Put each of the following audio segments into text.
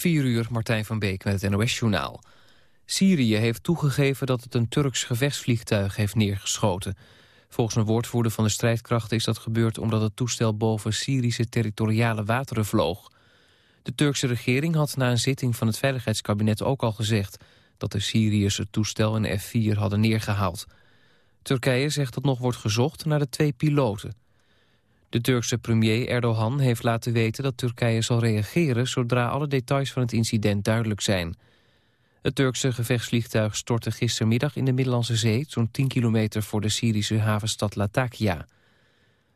4 uur, Martijn van Beek met het NOS-journaal. Syrië heeft toegegeven dat het een Turks gevechtsvliegtuig heeft neergeschoten. Volgens een woordvoerder van de strijdkrachten is dat gebeurd... omdat het toestel boven Syrische territoriale wateren vloog. De Turkse regering had na een zitting van het Veiligheidskabinet ook al gezegd... dat de Syriërs het toestel in F-4 hadden neergehaald. Turkije zegt dat nog wordt gezocht naar de twee piloten. De Turkse premier Erdogan heeft laten weten dat Turkije zal reageren... zodra alle details van het incident duidelijk zijn. Het Turkse gevechtsvliegtuig stortte gistermiddag in de Middellandse Zee... zo'n 10 kilometer voor de Syrische havenstad Latakia.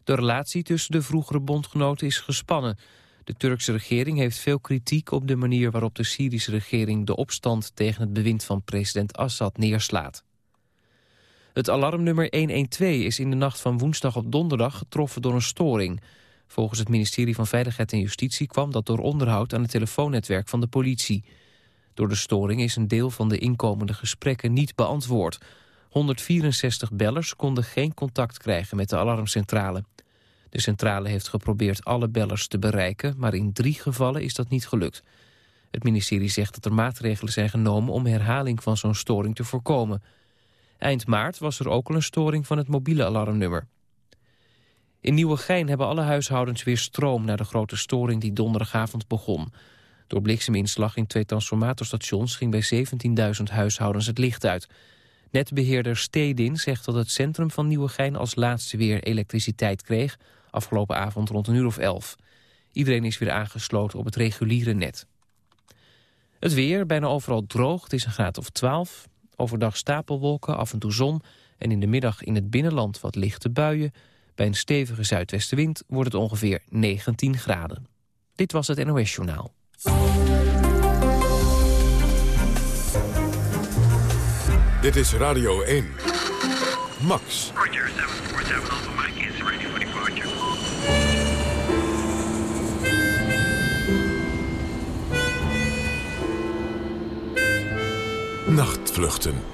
De relatie tussen de vroegere bondgenoten is gespannen. De Turkse regering heeft veel kritiek op de manier waarop de Syrische regering... de opstand tegen het bewind van president Assad neerslaat. Het alarmnummer 112 is in de nacht van woensdag op donderdag getroffen door een storing. Volgens het ministerie van Veiligheid en Justitie kwam dat door onderhoud aan het telefoonnetwerk van de politie. Door de storing is een deel van de inkomende gesprekken niet beantwoord. 164 bellers konden geen contact krijgen met de alarmcentrale. De centrale heeft geprobeerd alle bellers te bereiken, maar in drie gevallen is dat niet gelukt. Het ministerie zegt dat er maatregelen zijn genomen om herhaling van zo'n storing te voorkomen. Eind maart was er ook al een storing van het mobiele alarmnummer. In Nieuwegein hebben alle huishoudens weer stroom... na de grote storing die donderdagavond begon. Door blikseminslag in twee transformatorstations... ging bij 17.000 huishoudens het licht uit. Netbeheerder Stedin zegt dat het centrum van Nieuwegein... als laatste weer elektriciteit kreeg... afgelopen avond rond een uur of elf. Iedereen is weer aangesloten op het reguliere net. Het weer, bijna overal droog, het is een graad of 12. Overdag stapelwolken, af en toe zon en in de middag in het binnenland wat lichte buien. Bij een stevige zuidwestenwind wordt het ongeveer 19 graden. Dit was het NOS Journaal. Dit is Radio 1. Max. Nachtvluchten.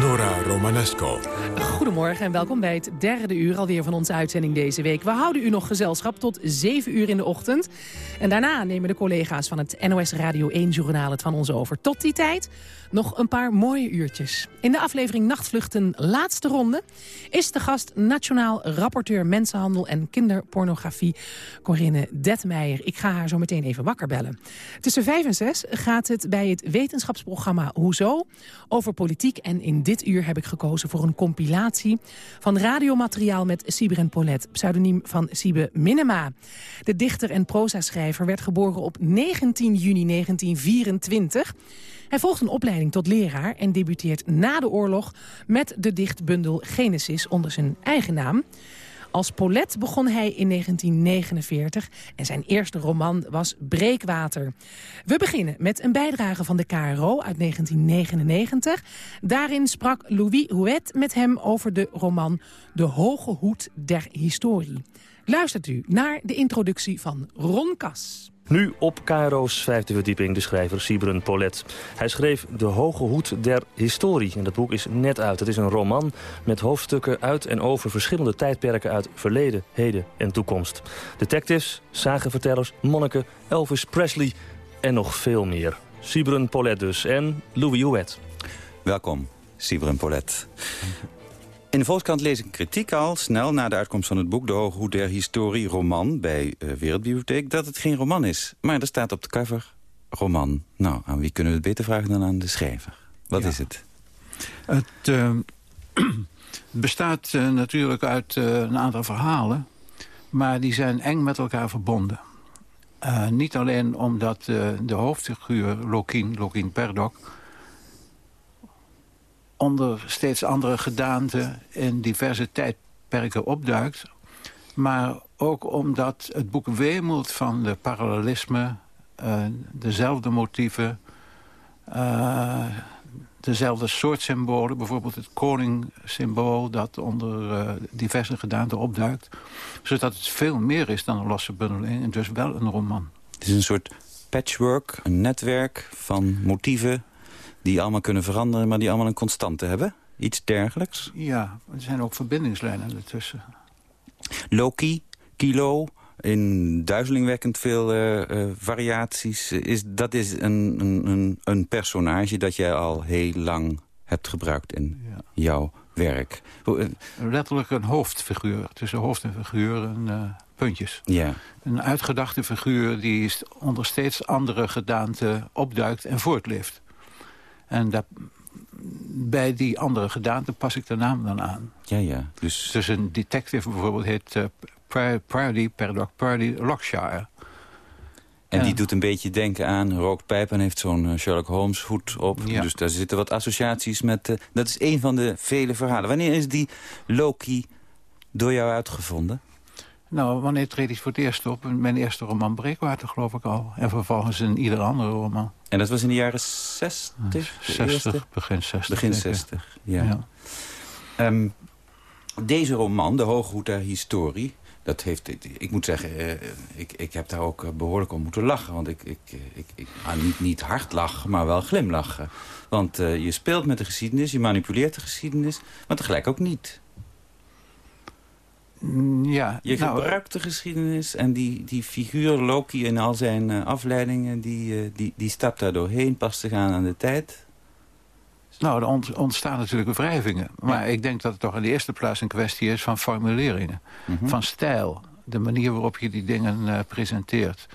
Nora Romanesco. Goedemorgen en welkom bij het derde uur alweer van onze uitzending deze week. We houden u nog gezelschap tot 7 uur in de ochtend. En daarna nemen de collega's van het NOS Radio 1-journaal het van ons over. Tot die tijd nog een paar mooie uurtjes. In de aflevering Nachtvluchten laatste ronde is de gast nationaal rapporteur mensenhandel en kinderpornografie Corinne Detmeijer. Ik ga haar zo meteen even wakker bellen. Tussen 5 en 6 gaat het bij het wetenschapsprogramma Hoezo over politiek. En in dit uur heb ik gekozen voor een compilatie van radiomateriaal met Sibren Polet, pseudoniem van Sibe Minema. De dichter en proza-schrijver werd geboren op 19 juni 1924 hij volgt een opleiding tot leraar en debuteert na de oorlog... met de dichtbundel Genesis onder zijn eigen naam. Als Polet begon hij in 1949 en zijn eerste roman was Breekwater. We beginnen met een bijdrage van de KRO uit 1999. Daarin sprak Louis Houet met hem over de roman De Hoge Hoed der Historie. Luistert u naar de introductie van Ron Kas. Nu op KRO's vijfde verdieping de schrijver Sibren Polet. Hij schreef De Hoge Hoed der Historie. En dat boek is net uit. Het is een roman met hoofdstukken uit en over verschillende tijdperken uit verleden, heden en toekomst. Detectives, zagenvertellers, monniken, Elvis Presley en nog veel meer. Sibren Polet dus en Louis Houet. Welkom, Sibren Polet. In de Volkskrant lees ik kritiek al, snel na de uitkomst van het boek... De Hoge Hoed der Historie, roman, bij uh, Wereldbibliotheek... dat het geen roman is. Maar er staat op de cover roman. Nou, aan wie kunnen we het beter vragen dan aan de schrijver? Wat is het? Het uh, bestaat uh, natuurlijk uit een aantal verhalen... maar die zijn eng met elkaar verbonden. niet alleen omdat de hoofdfiguur Lokien, Lokien Perdok onder steeds andere gedaanten in diverse tijdperken opduikt. Maar ook omdat het boek weemelt van de parallelisme, uh, dezelfde motieven, uh, dezelfde soort symbolen. Bijvoorbeeld het koning-symbool dat onder uh, diverse gedaanten opduikt. Zodat het veel meer is dan een losse bundeling en dus wel een roman. Het is een soort patchwork, een netwerk van motieven die allemaal kunnen veranderen... maar die allemaal een constante hebben? Iets dergelijks? Ja, er zijn ook verbindingslijnen ertussen. Loki, Kilo, in duizelingwekkend veel uh, uh, variaties. Is, dat is een, een, een, personage dat jij al heel lang hebt gebruikt in ja. jouw werk. Letterlijk een hoofdfiguur. Tussen hoofd en figuur een puntjes. Ja. Een uitgedachte figuur die onder steeds andere gedaanten opduikt en voortleeft. En bij die andere gedaante pas ik de naam dan aan. Ja, ja. Dus, dus een detective bijvoorbeeld heet uh, Pardy, Paradox Pardy Lockshire. En die doet een beetje denken aan, rookt pijp en heeft zo'n eh, Sherlock Holmes hoed op. Ja. Dus daar zitten wat associaties met... Uh, dat is een van de vele verhalen. Wanneer is die Loki door jou uitgevonden? Nou, wanneer treed ik voor het eerst op? Mijn eerste roman Breekwater, geloof ik al. En vervolgens in ieder andere roman. En dat was in de jaren 60? 60, begin 60. Begin 60, ja. ja. Um, deze roman, De Hooghoed der Historie... Dat heeft, ik moet zeggen, eh, ik, ik heb daar ook behoorlijk om moeten lachen. Want ik, ik, ik, ik ah, niet, niet hard lachen, maar wel glimlachen. Want uh, je speelt met de geschiedenis, je manipuleert de geschiedenis... maar tegelijk ook niet. Mm, ja, je nou, gebruikt de geschiedenis en die, die figuur Loki in al zijn uh, afleidingen... Die, uh, die, die stapt daar doorheen, pas te gaan aan de tijd. Nou, er ontstaan natuurlijk wrijvingen. Maar ik denk dat het toch in de eerste plaats een kwestie is van formuleringen. Mhm. Van stijl. De manier waarop je die dingen uh, presenteert.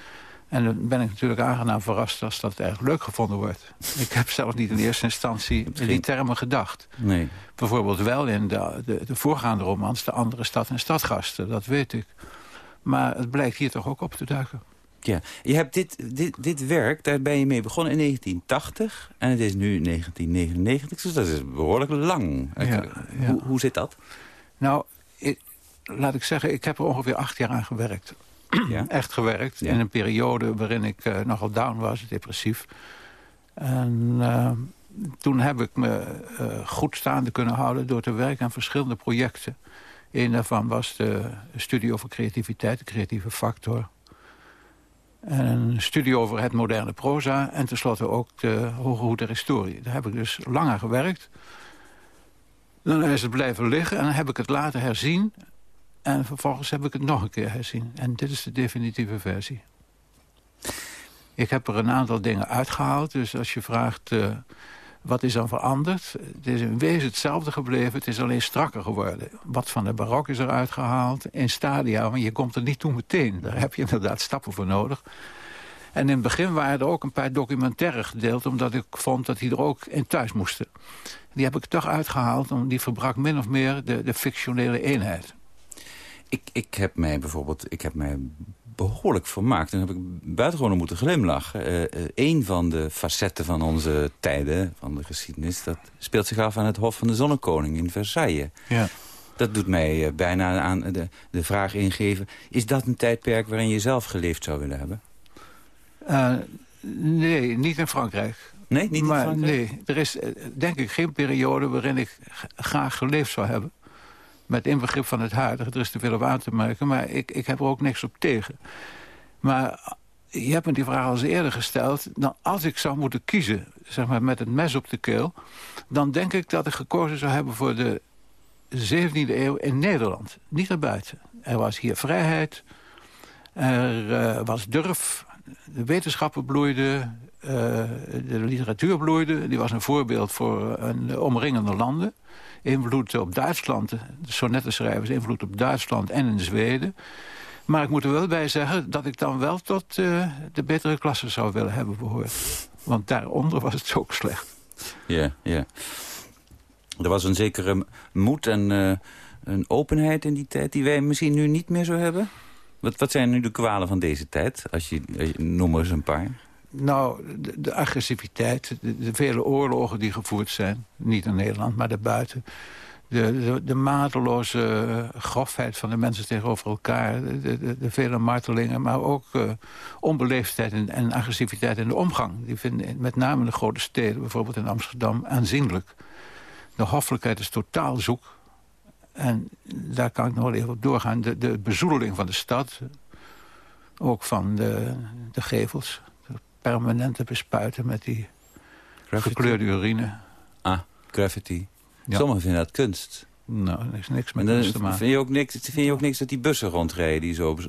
En dan ben ik natuurlijk aangenaam verrast als dat eigenlijk leuk gevonden wordt. ik heb zelf niet in eerste instantie in die termen gedacht. Nee. Bijvoorbeeld wel in de, de, de voorgaande romans, de andere stad en stadgasten, dat weet ik. Maar het blijkt hier toch ook op te duiken. Ja, je hebt dit, dit, dit werk, daar ben je mee begonnen in 1980 en het is nu 1999, dus dat is behoorlijk lang. Ja, Hoe, hoe zit dat? Nou, ik, laat ik zeggen, ik heb er ongeveer acht jaar aan gewerkt. Ja? Echt gewerkt. In een periode waarin ik uh, nogal down was, depressief. En uh, toen heb ik me uh, goed staande kunnen houden... door te werken aan verschillende projecten. Een daarvan was de studie over creativiteit, de creatieve factor. En een studie over het moderne proza. En tenslotte ook de Hoge Hoed der Historie. Daar heb ik dus lang aan gewerkt. Dan is het blijven liggen en dan heb ik het later herzien. En vervolgens heb ik het nog een keer herzien. En dit is de definitieve versie. Ik heb er een aantal dingen uitgehaald. Dus als je vraagt, uh, wat is dan veranderd? Het is in wezen hetzelfde gebleven. Het is alleen strakker geworden. Wat van de barok is er uitgehaald in stadia. Maar je komt er niet toe meteen. Daar heb je inderdaad stappen voor nodig. En in het begin waren er ook een paar documentaire gedeeld... omdat ik vond dat die er ook in thuis moesten. Die heb ik toch uitgehaald, omdat die verbrak min of meer de, de fictionele eenheid. Ik, ik heb mij bijvoorbeeld ik heb mij behoorlijk vermaakt. En heb ik buitengewoon moeten glimlachen. Uh, een van de facetten van onze tijden, van de geschiedenis... dat speelt zich af aan het Hof van de Zonnekoning in Versailles. Ja. Dat doet mij uh, bijna aan de, de vraag ingeven... is dat een tijdperk waarin je zelf geleefd zou willen hebben? nee, niet in Frankrijk. Nee, niet maar, in Frankrijk? Nee, er is denk ik geen periode waarin ik graag geleefd zou hebben met inbegrip van het huidige. Er is te veel op aan te merken, maar ik, ik heb er ook niks op tegen. Maar je hebt me die vraag al eens eerder gesteld. Dan als ik zou moeten kiezen, zeg maar met het mes op de keel... dan denk ik dat ik gekozen zou hebben voor de 17e eeuw in Nederland. Niet erbuiten. Er was hier vrijheid, er uh, was durf, de wetenschappen bloeiden, uh, de literatuur bloeide. Die was een voorbeeld voor een omringende landen invloed op Duitsland, de sonnettenschrijvers, invloed op Duitsland en in Zweden. Maar ik moet er wel bij zeggen dat ik dan wel tot uh, de betere klasse zou willen hebben behoord. Want daaronder was het ook slecht. Ja, ja. Er was een zekere moed en uh, een openheid in die tijd die wij misschien nu niet meer zo hebben. Wat, wat zijn nu de kwalen van deze tijd? Als je, als je noem eens een paar. Nou, de, agressiviteit, de, vele oorlogen die gevoerd zijn. Niet in Nederland, maar daarbuiten. De, de, mateloze grofheid van de mensen tegenover elkaar. De, de vele martelingen, maar ook uh, onbeleefdheid en, en, agressiviteit in de omgang. Die vinden met name in de grote steden, bijvoorbeeld in Amsterdam, aanzienlijk. De hoffelijkheid is totaal zoek. En daar kan ik nog wel even op doorgaan. De, de bezoedeling van de stad, ook van de, de gevels permanente bespuiten met die gekleurde urine. Ah, graffiti. Sommigen vinden dat kunst. Nou, er is niks met kunst te maken. vind je, ook niks, vind je ook niks dat die bussen rondrijden die zo eh,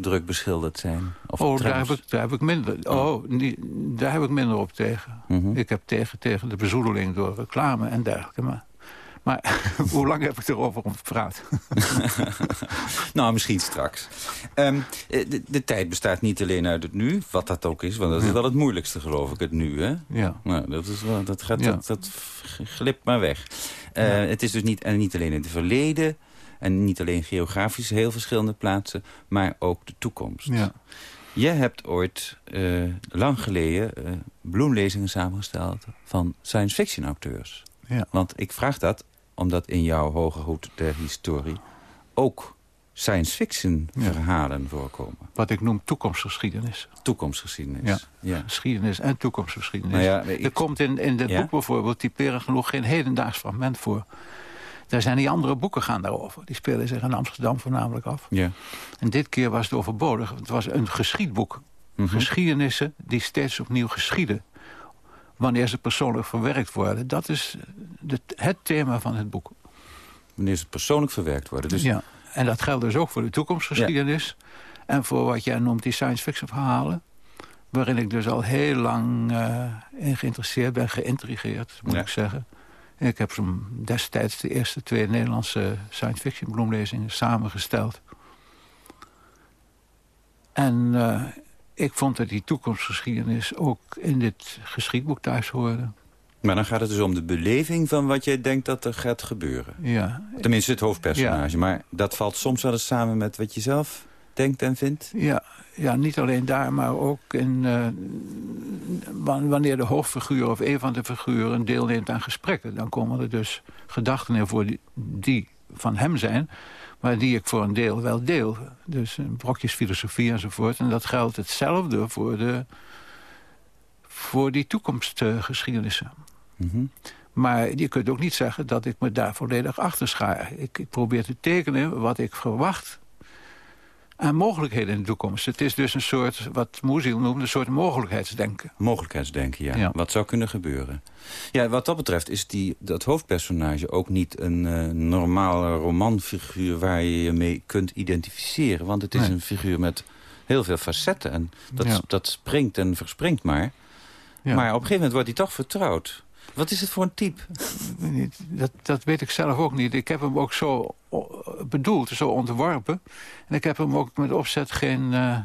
druk beschilderd zijn? Of Oh, daar heb, ik, daar heb ik minder. Oh, daar heb ik minder op tegen. Mhm. Ik heb tegen, tegen de bezoedeling door reclame en dergelijke. Maar, maar hoe lang heb ik erover om gepraat? Nou, misschien straks. Ehm, eh, de, de tijd bestaat niet alleen uit het nu, wat dat ook is. Want dat is wel het moeilijkste, geloof ik, het nu. Hè? Ja. Nou, dat, is wel, dat, gaat, Ja. dat, dat glipt maar weg. Eh, Het is dus niet, en niet alleen in het verleden... en niet alleen geografisch heel verschillende plaatsen... maar ook de toekomst. ja. Je hebt ooit, eh, lang geleden, eh, bloemlezingen samengesteld... van science fiction auteurs. Ja. Want ik vraag dat omdat in jouw hoge hoed der historie... ook science fiction Ja. verhalen voorkomen. Wat ik noem toekomstgeschiedenis. Toekomstgeschiedenis. Ja. ja. Geschiedenis en toekomstgeschiedenis. Nou ja, ik- er komt in, in dit boek bijvoorbeeld, typerend genoeg, geen hedendaags fragment voor. Daar zijn die andere boeken gaan daarover. Die spelen zich in Amsterdam voornamelijk af. ja. En dit keer was het overbodig. Het was een geschiedboek. Mhm. Geschiedenissen die steeds opnieuw geschieden. Wanneer ze persoonlijk verwerkt worden. Dat is de, het thema van het boek. Wanneer ze persoonlijk verwerkt worden. Dus Ja. En dat geldt dus ook voor de toekomstgeschiedenis. En voor wat jij noemt die science fiction verhalen. Waarin ik dus al heel lang eh, in geïnteresseerd ben. Geïntrigeerd, moet Ja. ik zeggen. Ik heb destijds de eerste twee Nederlandse science fiction bloemlezingen samengesteld. En eh, ik vond dat die toekomstgeschiedenis ook in dit geschiedboek thuis hoorde. Maar dan gaat het dus om de beleving van wat jij denkt dat er gaat gebeuren. Ja, Tenminste het hoofdpersonage. Maar dat valt soms wel eens samen met wat je zelf denkt en vindt. Ja, ja, niet alleen daar, maar ook in, eh, wa- wanneer de hoofdfiguur of een van de figuren deelneemt aan gesprekken. Dan komen er dus gedachten in voor die, die van hem zijn, maar die ik voor een deel wel deel. Dus eh, brokjes filosofie enzovoort. En dat geldt hetzelfde voor, de, voor die toekomstgeschiedenissen. Mhm. Maar je kunt ook niet zeggen dat ik me daar volledig achter schaar. Ik, ik probeer te tekenen wat ik verwacht aan mogelijkheden in de toekomst. Het is dus een soort, wat Moeziel noemde, een soort mogelijkheidsdenken. Mogelijkheidsdenken, ja. Ja. Wat zou kunnen gebeuren. Ja, wat dat betreft is die, dat hoofdpersonage ook niet een eh, normale romanfiguur... waar je je mee kunt identificeren. Want het is Nee. een figuur met heel veel facetten. En dat, Ja. dat springt en verspringt maar. Ja. Maar op een gegeven moment wordt hij toch vertrouwd. Wat is het voor een type? Dat, dat weet ik zelf ook niet. Ik heb hem ook zo bedoeld, zo ontworpen. En ik heb hem ook met opzet geen, eh,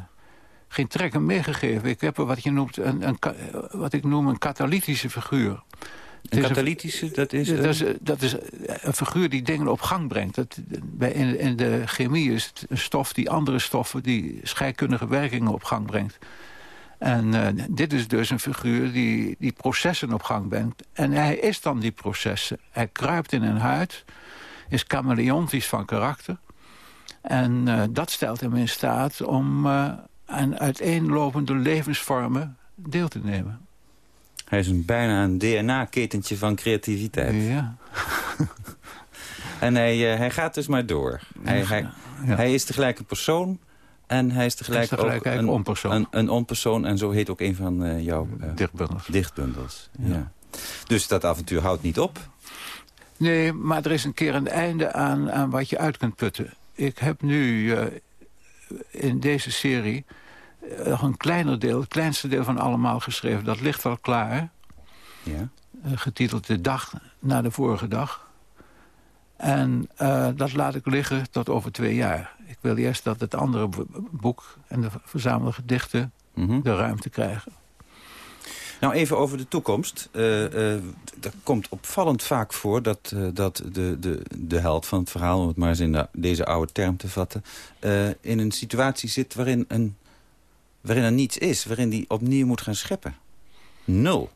geen trekken meegegeven. Ik heb er wat, je noemt een, een, ka- wat ik noem een katalytische figuur. Een is katalytische, dat is... dat, een- is, dat is een figuur die dingen op gang brengt. Dat, bij, in, in de chemie is het een stof die andere stoffen... die scheikundige werkingen op gang brengt. En eh, dit is dus een figuur die, die processen op gang brengt. En hij is dan die processen. Hij kruipt in een huid, is chameleontisch van karakter. En eh, dat stelt hem in staat om eh, aan uiteenlopende levensvormen deel te nemen. Hij is een, bijna een DNA-ketentje van creativiteit. Ja. En hij, hij gaat dus maar door. Hij, hij, hij is tegelijk een persoon en hij is tegelijk, Hij is tegelijk ook een onpersoon. Een, een onpersoon en zo heet ook een van eh, jouw eh, Dichtbundels. dichtbundels. Ja. Ja. Dus dat avontuur houdt niet op. Nee, maar er is een keer een einde aan, aan wat je uit kunt putten. Ik heb nu eh, in deze serie nog een kleiner deel, het kleinste deel van allemaal geschreven. Dat ligt al klaar, Ja. getiteld De Dag na de vorige dag. En eh, dat laat ik liggen tot over twee jaar. Ik wil eerst dat het andere bo- boek en de verzamelde gedichten Mhm. de ruimte krijgen. Nou, even over de toekomst. Eh eh, er komt opvallend vaak voor dat, eh, dat de, de, de held van het verhaal... om het maar eens in de- deze oude term te vatten... eh, in een situatie zit waarin, een, waarin er niets is. Waarin die opnieuw moet gaan scheppen. Nul.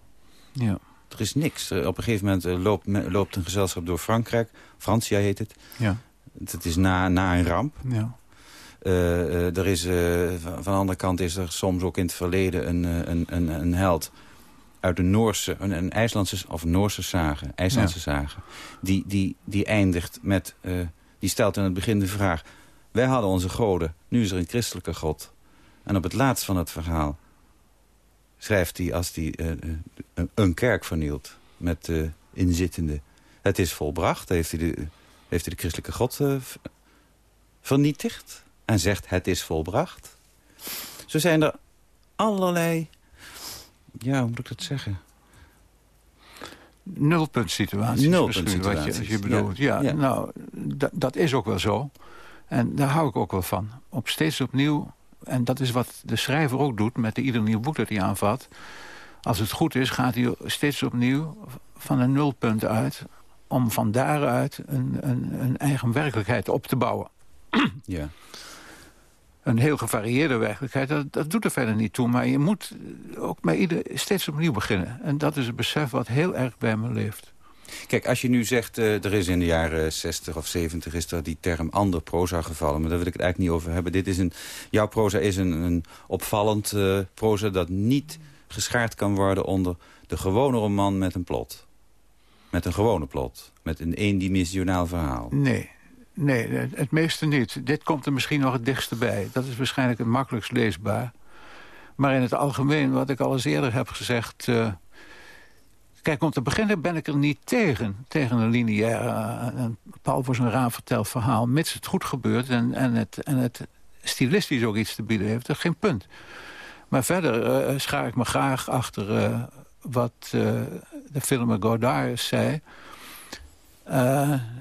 Ja, Er is niks. Eh, op een gegeven moment eh, loopt, loopt een gezelschap door Frankrijk. Francia heet het. ja, Het is na, na een ramp. ja. Eh, er is, van, de andere kant is er soms ook in het verleden een, een, een, een held uit de Noorse, een, een IJslandse of Noorse zagen, IJslandse zagen, die, die, die eindigt met, die stelt in het begin de vraag, wij hadden onze goden, nu is er een christelijke god. En op het laatst van het verhaal schrijft hij als hij eh, eh, een, kerk vernielt met eh inzittende. Het is volbracht, heeft hij de, heeft hij de christelijke God uh, vernietigd. En zegt het is volbracht. Zo zijn er allerlei... Ja, hoe moet ik dat zeggen? Nulpuntsituaties. Nulpuntsituaties, wat je, je bedoelt. Ja, ja. nou, dat is ook wel zo. En daar hou ik ook wel van. Op steeds opnieuw, en dat is wat de schrijver ook doet... met de ieder nieuw boek dat hij aanvat. Als het goed is, gaat hij steeds opnieuw van een nulpunt uit... om van daaruit een, een, een eigen werkelijkheid op te bouwen. Ja een heel gevarieerde werkelijkheid. Dat, dat doet er verder niet toe. Maar je moet ook met ieder steeds opnieuw beginnen. En dat is het besef wat heel erg bij me leeft. Kijk, als je nu zegt, uh, er is in de jaren 60 of 70 is er die term ander proza gevallen. Maar daar wil ik het eigenlijk niet over hebben. Dit is een, jouw proza is een, een opvallend uh, proza dat niet geschaard kan worden onder de gewone roman met een plot. Met een gewone plot. Met een eendimensionaal verhaal. Nee, Nee, het meeste niet. Dit komt er misschien nog het dichtste bij. Dat is waarschijnlijk het makkelijkst leesbaar. Maar in het algemeen, wat ik al eens eerder heb gezegd... Uh, kijk, om te beginnen ben ik er niet tegen. Tegen een lineair, uh, Paul voor zijn raar verteld verhaal. Mits het goed gebeurt en, en, het, en het stilistisch ook iets te bieden heeft. Dat is geen punt. Maar verder uh, schaar ik me graag achter wat de filmer Godard zei...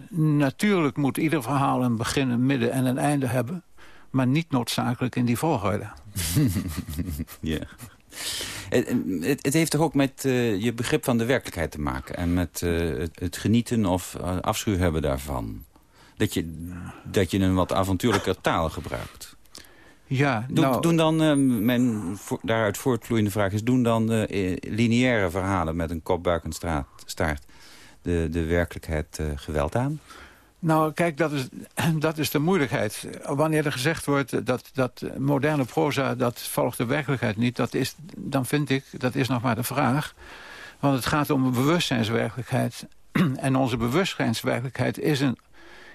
Natuurlijk moet ieder verhaal een begin, een midden en een einde hebben. Maar niet noodzakelijk in die volgorde. ja. Het, het, heeft toch ook met uh, je begrip van de werkelijkheid te maken. En met uh, het, het, genieten of uh, afschuw hebben daarvan. Dat je, dat je een wat avontuurlijke taal gebruikt. Ja, Doe, nou, doen dan, mijn daaruit voortvloeiende vraag is... doen dan lineaire verhalen met een kop, buik en staart de, de werkelijkheid uh, geweld aan? Nou, kijk, dat is, dat is de moeilijkheid. Wanneer er gezegd wordt dat, dat moderne proza... dat volgt de werkelijkheid niet, dat is, dan vind ik, dat is nog maar de vraag. Want het gaat om een bewustzijnswerkelijkheid. En onze bewustzijnswerkelijkheid is, een,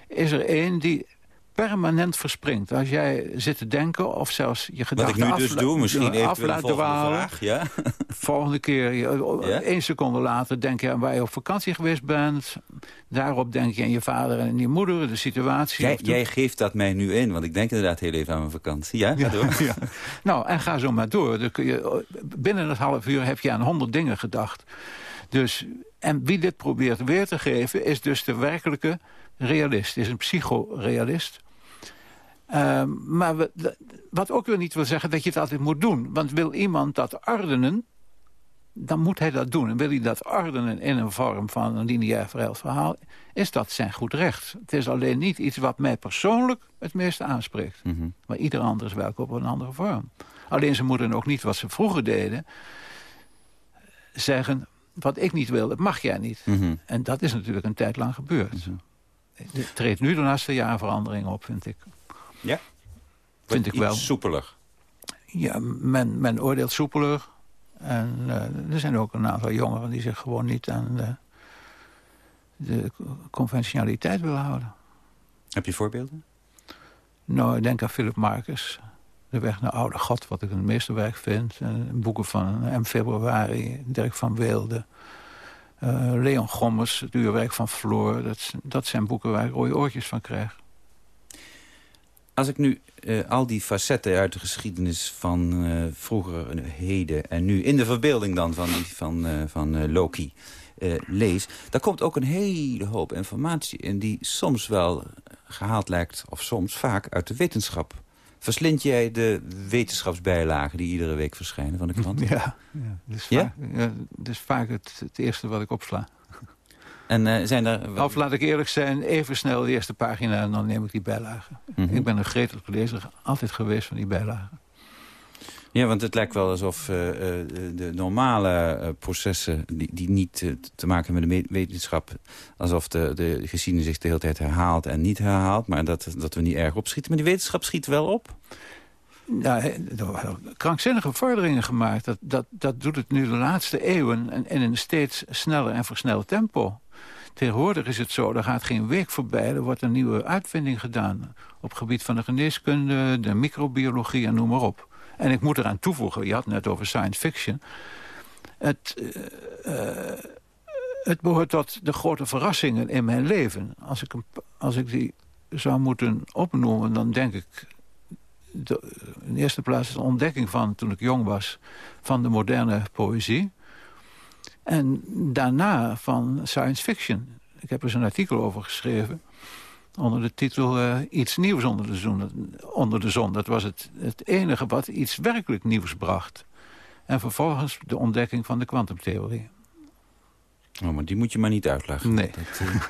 is er één die permanent verspringt. Als jij zit te denken of zelfs je gedachten Wat ik nu dus doe, misschien even af laat dwalen. Vraag, ja? Volgende keer, ja? één seconde later denk je aan waar je op vakantie geweest bent. Daarop denk je aan je vader en je moeder, de situatie. Jij, jij geeft dat mij nu in, want ik denk inderdaad heel even aan mijn vakantie. Ja, ja, ja. Nou, en ga zo maar door. Dan kun je, binnen het half uur heb je aan honderd dingen gedacht. Dus, en wie dit probeert weer te geven, is dus de werkelijke realist. Is een psychorealist. Uh, maar we, wat ook weer niet wil zeggen dat je het altijd moet doen. Want wil iemand dat ordenen, dan moet hij dat doen. En wil hij dat ordenen in een vorm van een lineair verhaal... is dat zijn goed recht. Het is alleen niet iets wat mij persoonlijk het meeste aanspreekt. Mhm. Maar ieder ander is welkom op een andere vorm. Alleen ze moeten ook niet wat ze vroeger deden... zeggen, wat ik niet wil, dat mag jij niet. Mhm. En dat is natuurlijk een tijd lang gebeurd. Mhm. Er treedt nu de laatste jaren verandering op, vind ik. Ja? Vind ik wel. soepeler? Ja, men, men oordeelt soepeler. En uh, er zijn ook een aantal jongeren die zich gewoon niet aan de, de conventionaliteit willen houden. Heb je voorbeelden? Nou, ik denk aan Philip Marcus. De weg naar Oude God, wat ik een meesterwerk vind. En boeken van M. Februari, Dirk van Weelde. Uh, Leon Gommers, het uurwerk van Floor. Dat, dat zijn boeken waar ik rode oortjes van krijg. Als ik nu uh, al die facetten uit de geschiedenis van uh, vroeger, heden en nu... in de verbeelding dan van, van, van Loki lees... daar komt ook een hele hoop informatie in... die soms wel gehaald lijkt, of soms vaak, uit de wetenschap. Verslind jij de wetenschapsbijlagen die iedere week verschijnen van de krant? Ja, ja, dat is vaak, ja? ja dat is vaak het, het eerste wat ik opsla. En uh, zijn er... Of laat ik eerlijk zijn, even snel de eerste pagina en dan neem ik die bijlagen. Mm -hmm. Ik ben een gretig lezer, altijd geweest van die bijlagen. Ja, want het lijkt wel alsof uh, de normale uh, processen... die, die niet te maken hebben met de wetenschap... alsof de, de geschiedenis zich de hele tijd herhaalt en niet herhaalt... maar dat, dat we niet erg opschieten. Maar die wetenschap schiet wel op. Ja, krankzinnige vorderingen gemaakt. Dat, dat, dat doet het nu de laatste eeuwen en in een steeds sneller en versneld tempo. Tegenwoordig is het zo, er gaat geen week voorbij... er wordt een nieuwe uitvinding gedaan op het gebied van de geneeskunde... de microbiologie en noem maar op. En ik moet eraan toevoegen, je had het net over science fiction... Het, uh, uh, het behoort tot de grote verrassingen in mijn leven. Als ik, als ik die zou moeten opnoemen, dan denk ik... De, in de eerste plaats de ontdekking van, toen ik jong was... van de moderne poëzie. En daarna van science fiction. Ik heb er eens een artikel over geschreven onder de titel uh, Iets nieuws onder de, zon, onder de zon. Dat was het, het enige wat iets werkelijk nieuws bracht. En vervolgens de ontdekking van de kwantumtheorie. Oh, maar die moet je maar niet uitleggen. Nee. Dat, uh,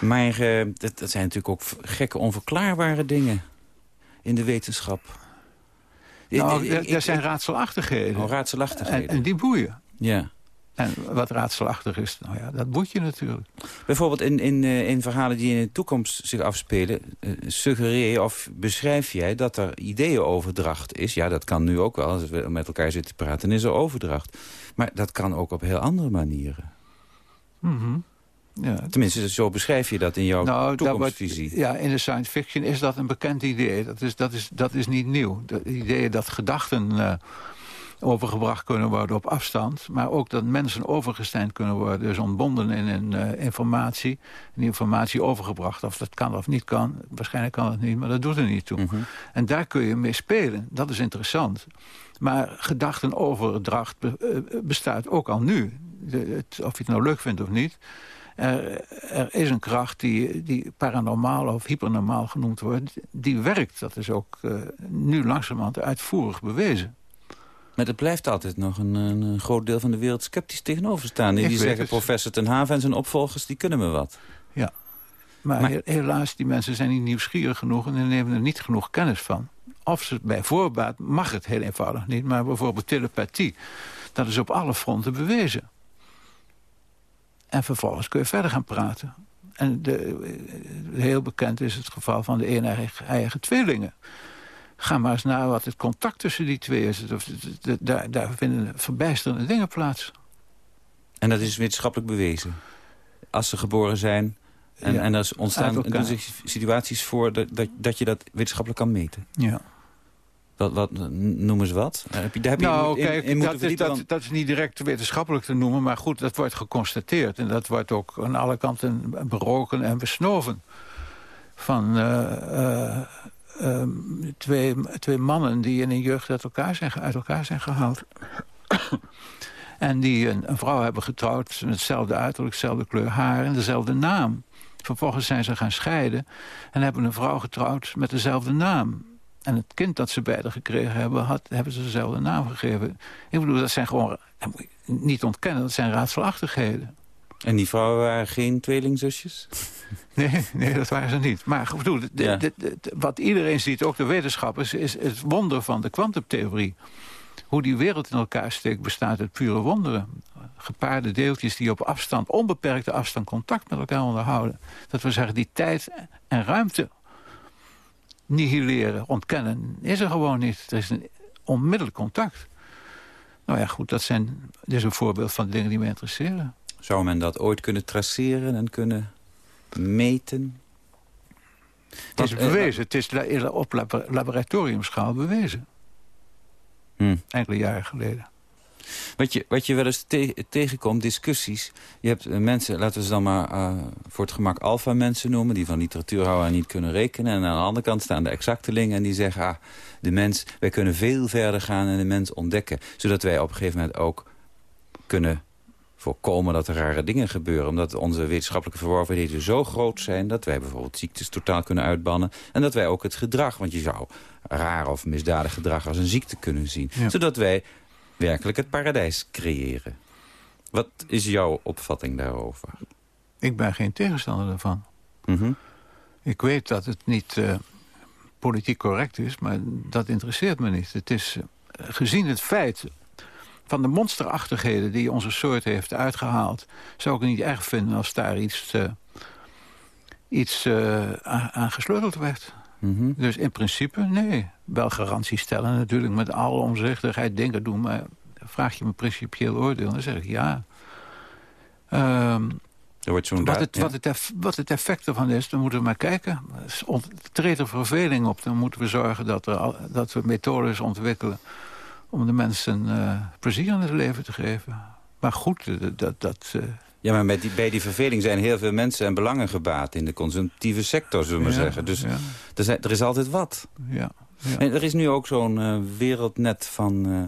maar uh, dat, dat, zijn natuurlijk ook gekke, onverklaarbare dingen in de wetenschap. Nou, er, er zijn raadselachtigheden. Oh, raadselachtigheden. En, en die boeien. Ja. En wat raadselachtig is, nou ja, dat moet je natuurlijk. Bijvoorbeeld in, in, uh, in verhalen die in de toekomst zich afspelen... Uh, suggereer je of beschrijf jij dat er ideeënoverdracht is. Ja, dat kan nu ook wel. Als we met elkaar zitten praten, is er overdracht. Maar dat kan ook op heel andere manieren. Mm -hmm. ja. Tenminste, zo beschrijf je dat in jouw nou, toekomstvisie. Wordt, ja, in de science fiction is dat een bekend idee. Dat is, dat is, dat is niet nieuw. Het idee dat gedachten... Uh, overgebracht kunnen worden op afstand. Maar ook dat mensen overgestemd kunnen worden. Dus ontbonden in een uh, informatie. En die informatie overgebracht. Of dat kan of niet kan. Waarschijnlijk kan het niet, maar dat doet er niet toe. Mhm. Mm -hmm. En daar kun je mee spelen. Dat is interessant. Maar gedachtenoverdracht be uh, bestaat ook al nu. Of je het nou leuk vindt of niet. Er, er, is een kracht die, die paranormaal of hypernormaal genoemd wordt. Die werkt. Dat is ook uh, nu langzamerhand uitvoerig bewezen. Maar er blijft altijd nog een, een, groot deel van de wereld sceptisch tegenover staan. Die, die zeggen, het. professor Ten Haven en zijn opvolgers, die kunnen me wat. Ja, maar, maar, helaas, die mensen zijn niet nieuwsgierig genoeg... en nemen er niet genoeg kennis van. Of ze bij voorbaat mag het heel eenvoudig niet... maar bijvoorbeeld telepathie, dat is op alle fronten bewezen. En vervolgens kun je verder gaan praten. En de, heel bekend is het geval van de een-eigen tweelingen. Ga maar eens naar wat het contact tussen die twee is. Daar, daar vinden verbijsterende dingen plaats. En dat is wetenschappelijk bewezen? Als ze geboren zijn... En, ja, en er ontstaan doen zich situaties voor dat, dat, dat je dat wetenschappelijk kan meten? Ja. Wat, wat, noem eens wat. Heb je, daar heb nou, je in, kijk, in dat, is, dat, dat, is niet direct wetenschappelijk te noemen... maar goed, dat wordt geconstateerd. En dat wordt ook aan alle kanten beroken en besnoven. Van... Uh, uh, Um, twee, twee mannen die in hun jeugd uit elkaar zijn, uit elkaar zijn gehaald. en die een, een, vrouw hebben getrouwd met hetzelfde uiterlijk, dezelfde kleur haar en dezelfde naam. Vervolgens zijn ze gaan scheiden en hebben een vrouw getrouwd met dezelfde naam. En het kind dat ze beiden gekregen hebben, had, hebben ze dezelfde naam gegeven. Ik bedoel, dat zijn gewoon, dat moet je niet ontkennen, dat zijn raadselachtigheden. En die vrouwen waren geen tweelingzusjes? Nee, nee, dat waren ze niet. Maar bedoel, de, ja. de, de, wat iedereen ziet, ook de wetenschappers... is het wonder van de kwantumtheorie. Hoe die wereld in elkaar steekt, bestaat uit pure wonderen. Gepaarde deeltjes die op afstand, onbeperkte afstand... contact met elkaar onderhouden. Dat we zeggen, die tijd en ruimte nihileren, ontkennen... is er gewoon niet. Er is een onmiddellijk contact. Nou ja, goed, dat zijn, dit is een voorbeeld van de dingen die me interesseren. Zou men dat ooit kunnen traceren en kunnen meten? Het is bewezen. Het is op laboratoriumschaal bewezen. Hmm. Enkele jaren geleden. Wat je, wat je wel eens te tegenkomt, discussies. Je hebt uh, mensen, laten we ze dan maar uh, voor het gemak alfa-mensen noemen... die van literatuur houden en niet kunnen rekenen. En aan de andere kant staan de exactelingen en die zeggen... Ah, de mens, wij kunnen veel verder gaan en de mens ontdekken. Zodat wij op een gegeven moment ook kunnen voorkomen dat er rare dingen gebeuren. Omdat onze wetenschappelijke verworvenheden zo groot zijn... dat wij bijvoorbeeld ziektes totaal kunnen uitbannen. En dat wij ook het gedrag, want je zou raar of misdadig gedrag als een ziekte kunnen zien. Ja. Zodat wij werkelijk het paradijs creëren. Wat is jouw opvatting daarover? Ik ben geen tegenstander daarvan. Mm -hmm. Ik weet dat het niet uh, politiek correct is, maar dat interesseert me niet. Het is uh, gezien het feit van de monsterachtigheden die onze soort heeft uitgehaald... zou ik het niet erg vinden als daar iets, uh, iets uh, aan gesleuteld werd. Mm -hmm. Dus in principe, nee. Wel garantie stellen natuurlijk met alle omzichtigheid dingen doen... maar vraag je me principieel oordeel, dan zeg ik ja. Um, wat, het, ja. wat, het eff, wat het effect ervan is, dan moeten we maar kijken. Treedt er verveling op, dan moeten we zorgen dat, er, dat we methodes ontwikkelen om de mensen uh, plezier in het leven te geven. Maar goed, dat, dat, uh, Ja, maar met die, bij die verveling zijn heel veel mensen en belangen gebaat... in de consumptieve sector, zullen we maar zeggen. Dus ja. er, zijn, er is altijd wat. Ja, ja. En er is nu ook zo'n eh, wereldnet van eh,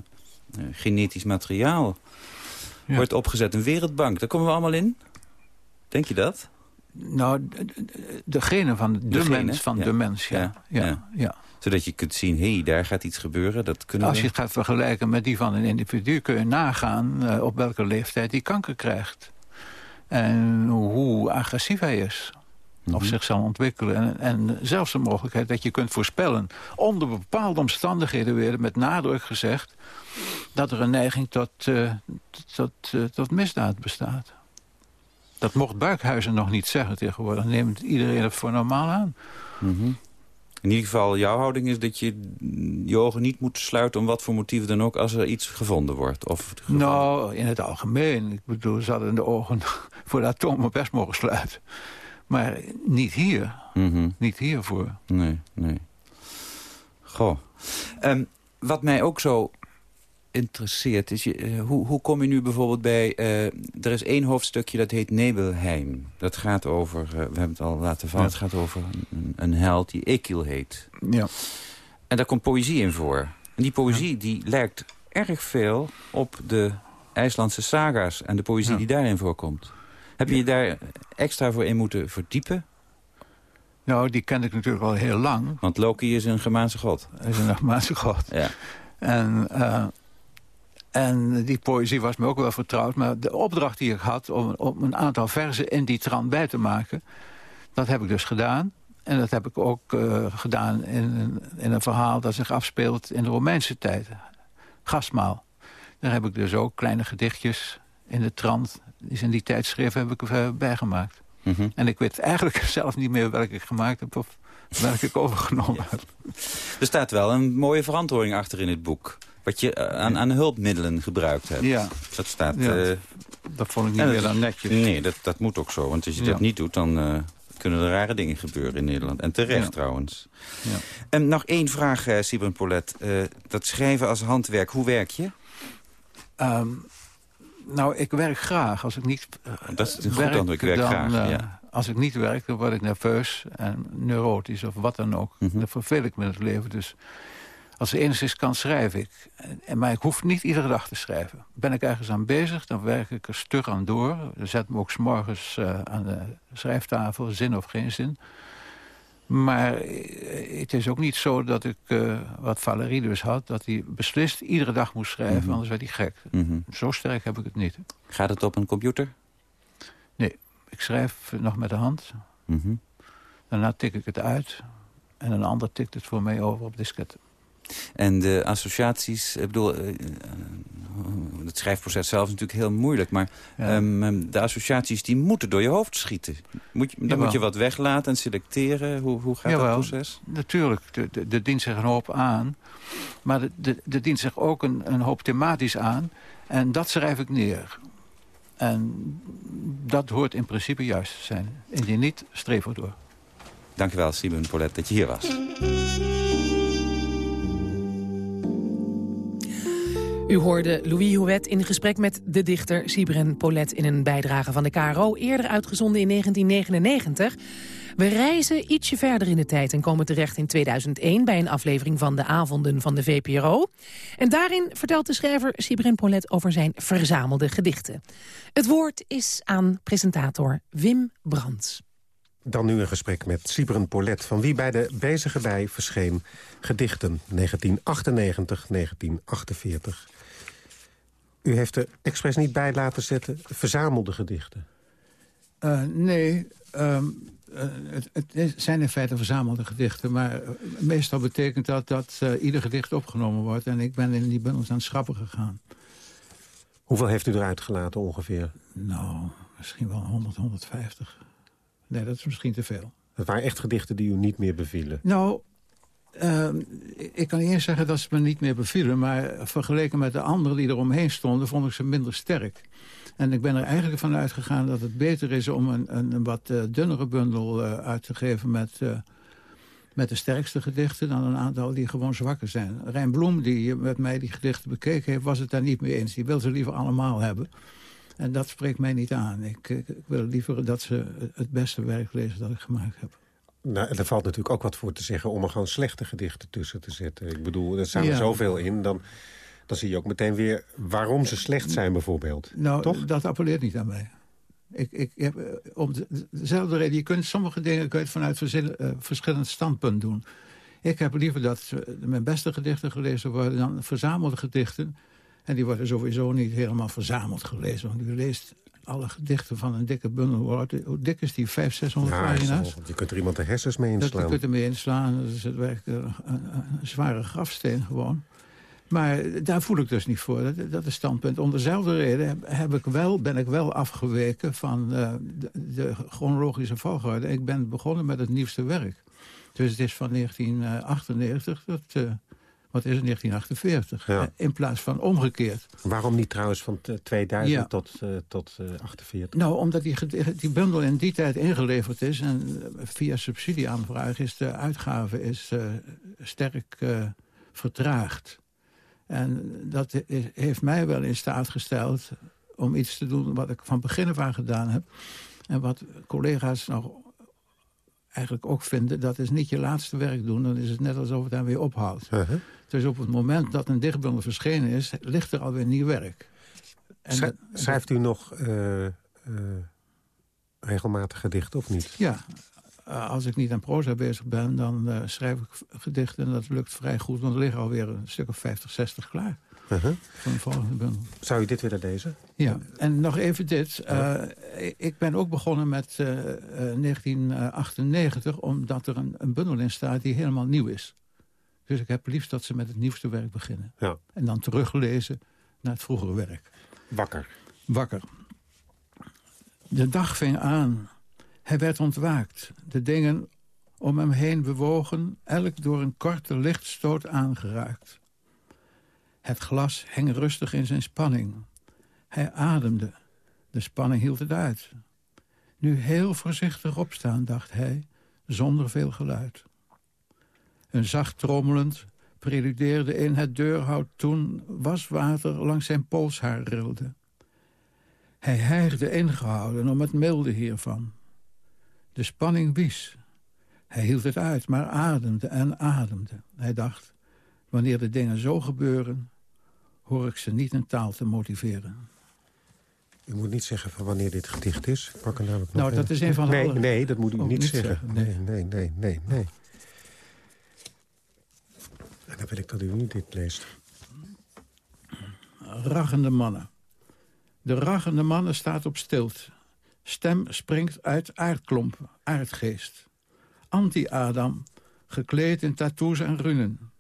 eh, genetisch materiaal. Wordt opgezet, een wereldbank. Daar komen we allemaal in? Denk je dat? Nou, d- d- degene van de, De mens van de mens, ja, ja. ja. Zodat je kunt zien, hé, hey, daar gaat iets gebeuren. Dat kunnen Als je het gaat vergelijken met die van een individu... kun je nagaan eh, op welke leeftijd hij kanker krijgt. En hoe agressief hij is. Of Mhm. zich zal ontwikkelen. En, en zelfs de mogelijkheid dat je kunt voorspellen... onder bepaalde omstandigheden weer met nadruk gezegd... dat er een neiging tot, eh, tot, eh, tot misdaad bestaat. Dat mocht Buikhuizen nog niet zeggen tegenwoordig. Neemt iedereen het voor normaal aan. Mhm. In ieder geval, jouw houding is dat je mm, je ogen niet moet sluiten... om wat voor motieven dan ook, als er iets gevonden wordt. Of Nou, in het algemeen. Ik bedoel, ze hadden de ogen voor de atomen best mogen sluiten. Maar niet hier. Mhm. Niet hiervoor. Nee, nee. Goh. Ehm, wat mij ook zo interesseert is... Je, eh, hoe, hoe kom je nu bijvoorbeeld bij... eh, er is één hoofdstukje dat heet Nebelheim. Dat gaat over... eh, we hebben het al laten vallen. Ja. Het gaat over een, een held die Ekil heet. Ja. En daar komt poëzie in voor. En die poëzie die lijkt erg veel op de IJslandse saga's... en de poëzie Ja. die daarin voorkomt. Heb je je daar extra voor in moeten verdiepen? Nou, die kende ik natuurlijk al heel lang. Want Loki is een Germaanse god. Hij is een Nagmaanse god. Ja. En, en die poëzie was me ook wel vertrouwd. Maar de opdracht die ik had om, om een aantal verzen in die trant bij te maken... dat heb ik dus gedaan. En dat heb ik ook eh, gedaan in, een- in een verhaal dat zich afspeelt in de Romeinse tijd. Gastmaal. Daar heb ik dus ook kleine gedichtjes in de trant... die ze in die tijd schreven, heb ik er bijgemaakt. Mhm. En ik weet eigenlijk zelf niet meer welke ik gemaakt heb... of welke ik overgenomen heb. Er staat wel een mooie verantwoording achter in het boek. Wat je eh, aan, aan hulpmiddelen gebruikt hebt. Ja, Dat staat... Ja. eh, dat vond ik niet meer dan netjes. Nee, dat, dat moet ook zo. Want als je Ja. dat niet doet, dan eh, kunnen er rare dingen gebeuren in Nederland. En terecht Ja. trouwens. Ja. En nog één vraag, uh, Sibren Polet. Dat schrijven als handwerk, hoe werk je? Ehm, nou, ik werk graag. Als ik niet Dat is een goed antwoord. Ik werk dan, graag, ja. Als ik niet werk, dan word ik nerveus en neurotisch of wat dan ook. Mhm. Dan verveel ik me het leven. Dus als er enigszins kan, schrijf ik. En, maar ik hoef niet iedere dag te schrijven. Ben ik ergens aan bezig, dan werk ik er stug aan door. Dan zet me ook s'morgens uh, aan de schrijftafel, zin of geen zin. Maar eh, het is ook niet zo dat ik, uh, wat Valerie dus had... dat hij beslist iedere dag moest schrijven, Mhm. anders werd hij gek. Mhm. Zo sterk heb ik het niet. Gaat het op een computer? Ik schrijf nog met de hand. Mhm. Daarna tik ik het uit. En een ander tikt het voor mij over op disketten. En de associaties, ik bedoel, eh, eh, het schrijfproces zelf is natuurlijk heel moeilijk. Maar Ja. ehm, ehm, de associaties die moeten door je hoofd schieten. Moet je, dan Jawel. moet je wat weglaten en selecteren. Hoe, hoe gaat Jawel. dat proces? Natuurlijk, de, de, de dient zich een hoop aan. Maar de, de, de dient zich ook een, een hoop thematisch aan. En dat schrijf ik neer. En dat hoort in principe juist te zijn. Indien niet, streef erdoor. Dankjewel, Simon Polet, dat je hier was. U hoorde Louis Houet in gesprek met de dichter Sibren Polet... in een bijdrage van de KRO, eerder uitgezonden in 1999. We reizen ietsje verder in de tijd en komen terecht in 2001... bij een aflevering van de Avonden van de VPRO. En daarin vertelt de schrijver Sibren Polet over zijn verzamelde gedichten. Het woord is aan presentator Wim Brands. Dan nu een gesprek met Sibren Polet, van wie bij de bezige bij verscheen gedichten 1998-1948. U heeft er expres niet bij laten zetten verzamelde gedichten. Uh, nee, um, uh, het, het zijn in feite verzamelde gedichten. Maar uh, meestal betekent dat dat uh, ieder gedicht opgenomen wordt. En ik ben in die bundels aan het schrappen gegaan. Hoeveel heeft u eruit gelaten ongeveer? Nou, misschien wel 100, 150. Nee, dat is misschien te veel. Het waren echt gedichten die u niet meer bevielen? Nou, uh, ik kan eens zeggen dat ze me niet meer bevielen... maar vergeleken met de anderen die eromheen stonden... vond ik ze minder sterk. En ik ben er eigenlijk van uitgegaan dat het beter is... om een, een, wat uh, dunnere bundel uh, uit te geven met, uh, met de sterkste gedichten... dan een aantal die gewoon zwakker zijn. Rijn Bloem, die met mij die gedichten bekeken heeft... was het daar niet mee eens. Die wil ze liever allemaal hebben. En dat spreekt mij niet aan. Ik, ik wil liever dat ze het beste werk lezen dat ik gemaakt heb. Nou, er valt natuurlijk ook wat voor te zeggen om er gewoon slechte gedichten tussen te zetten. Ik bedoel, er staan er zoveel in, dan, dan zie je ook meteen weer waarom ze slecht zijn bijvoorbeeld. Nou, Toch? dat appelleert niet aan mij. Ik, ik heb, eh, om de- dezelfde reden, je kunt sommige dingen kun je vanuit eh, verschillend standpunt doen. Ik heb liever dat eh, mijn beste gedichten gelezen worden dan verzamelde gedichten. En die worden sowieso niet helemaal verzameld gelezen. Want u leest alle gedichten van een dikke bundel. Hoe oud- Hoe dik is die? 500, 600 Ja, pagina's? je kunt er iemand de hersens mee Dat, je inslaan. kunt ermee inslaan. Dat is het werkelijk een, zware grafsteen gewoon. Maar daar voel ik dus niet voor. Dat, dat is standpunt. Om dezelfde reden heb, heb ik wel, ben ik wel afgeweken van eh, de, de chronologische volgorde. Ik ben begonnen met het nieuwste werk. Dus het is van 1998 tot, eh, wat is het, 1948. Ja. Eh, In plaats van omgekeerd. Waarom niet trouwens van t- 2000 Ja. tot, eh, tot eh, 48? Nou, omdat die, die bundel in die tijd ingeleverd is... en eh, via subsidieaanvraag is de uitgave is, eh, sterk eh, vertraagd. En dat heeft mij wel in staat gesteld om iets te doen... wat ik van begin af aan gedaan heb. En wat collega's nog eigenlijk ook vinden... dat is niet je laatste werk doen, dan is het net alsof het dan weer ophoudt. Uh-huh. Dus op het moment dat een dichtbundel verschenen is... ligt er alweer nieuw werk. En dat- Schrijft u nog eh, eh, regelmatig gedichten of niet? Ja, eh, als ik niet aan proza bezig ben, dan schrijf ik gedichten. En dat lukt vrij goed, want er liggen alweer een stuk of 50, 60 klaar. Uh-huh. Volgende bundel. Zou u dit willen lezen? Ja, en nog even dit. Eh, ik ben ook begonnen met eh, eh, 1998, omdat er een, een bundel in staat die helemaal nieuw is. Dus ik heb liefst dat ze met het nieuwste werk beginnen. Ja. En dan teruglezen naar het vroegere werk. Wakker. Wakker. De dag ving aan. Hij werd ontwaakt. De dingen om hem heen bewogen, elk door een korte lichtstoot aangeraakt. Het glas hing rustig in zijn spanning. Hij ademde. De spanning hield het uit. Nu heel voorzichtig opstaan, dacht hij, zonder veel geluid. Een zacht trommelend preludeerde in het deurhout toen waswater langs zijn polshaar rilde. Hij hijgde ingehouden om het milde hiervan. De spanning wies. Hij hield het uit, maar ademde en ademde. Hij dacht, wanneer de dingen zo gebeuren... hoor ik ze niet in taal te motiveren. U moet niet zeggen van wanneer dit gedicht is. Ik pak er namelijk Nou, dat is een van de Nee, nee, dat moet u niet, niet zeggen. zeggen, Nee, nee. nee, nee, nee. En dan wil ik dat u nu dit leest. Raggende mannen. De raggende mannen staat op stilt. Stem springt uit aardklompen, aardgeest. Anti-Adam, gekleed in tattoos en runen.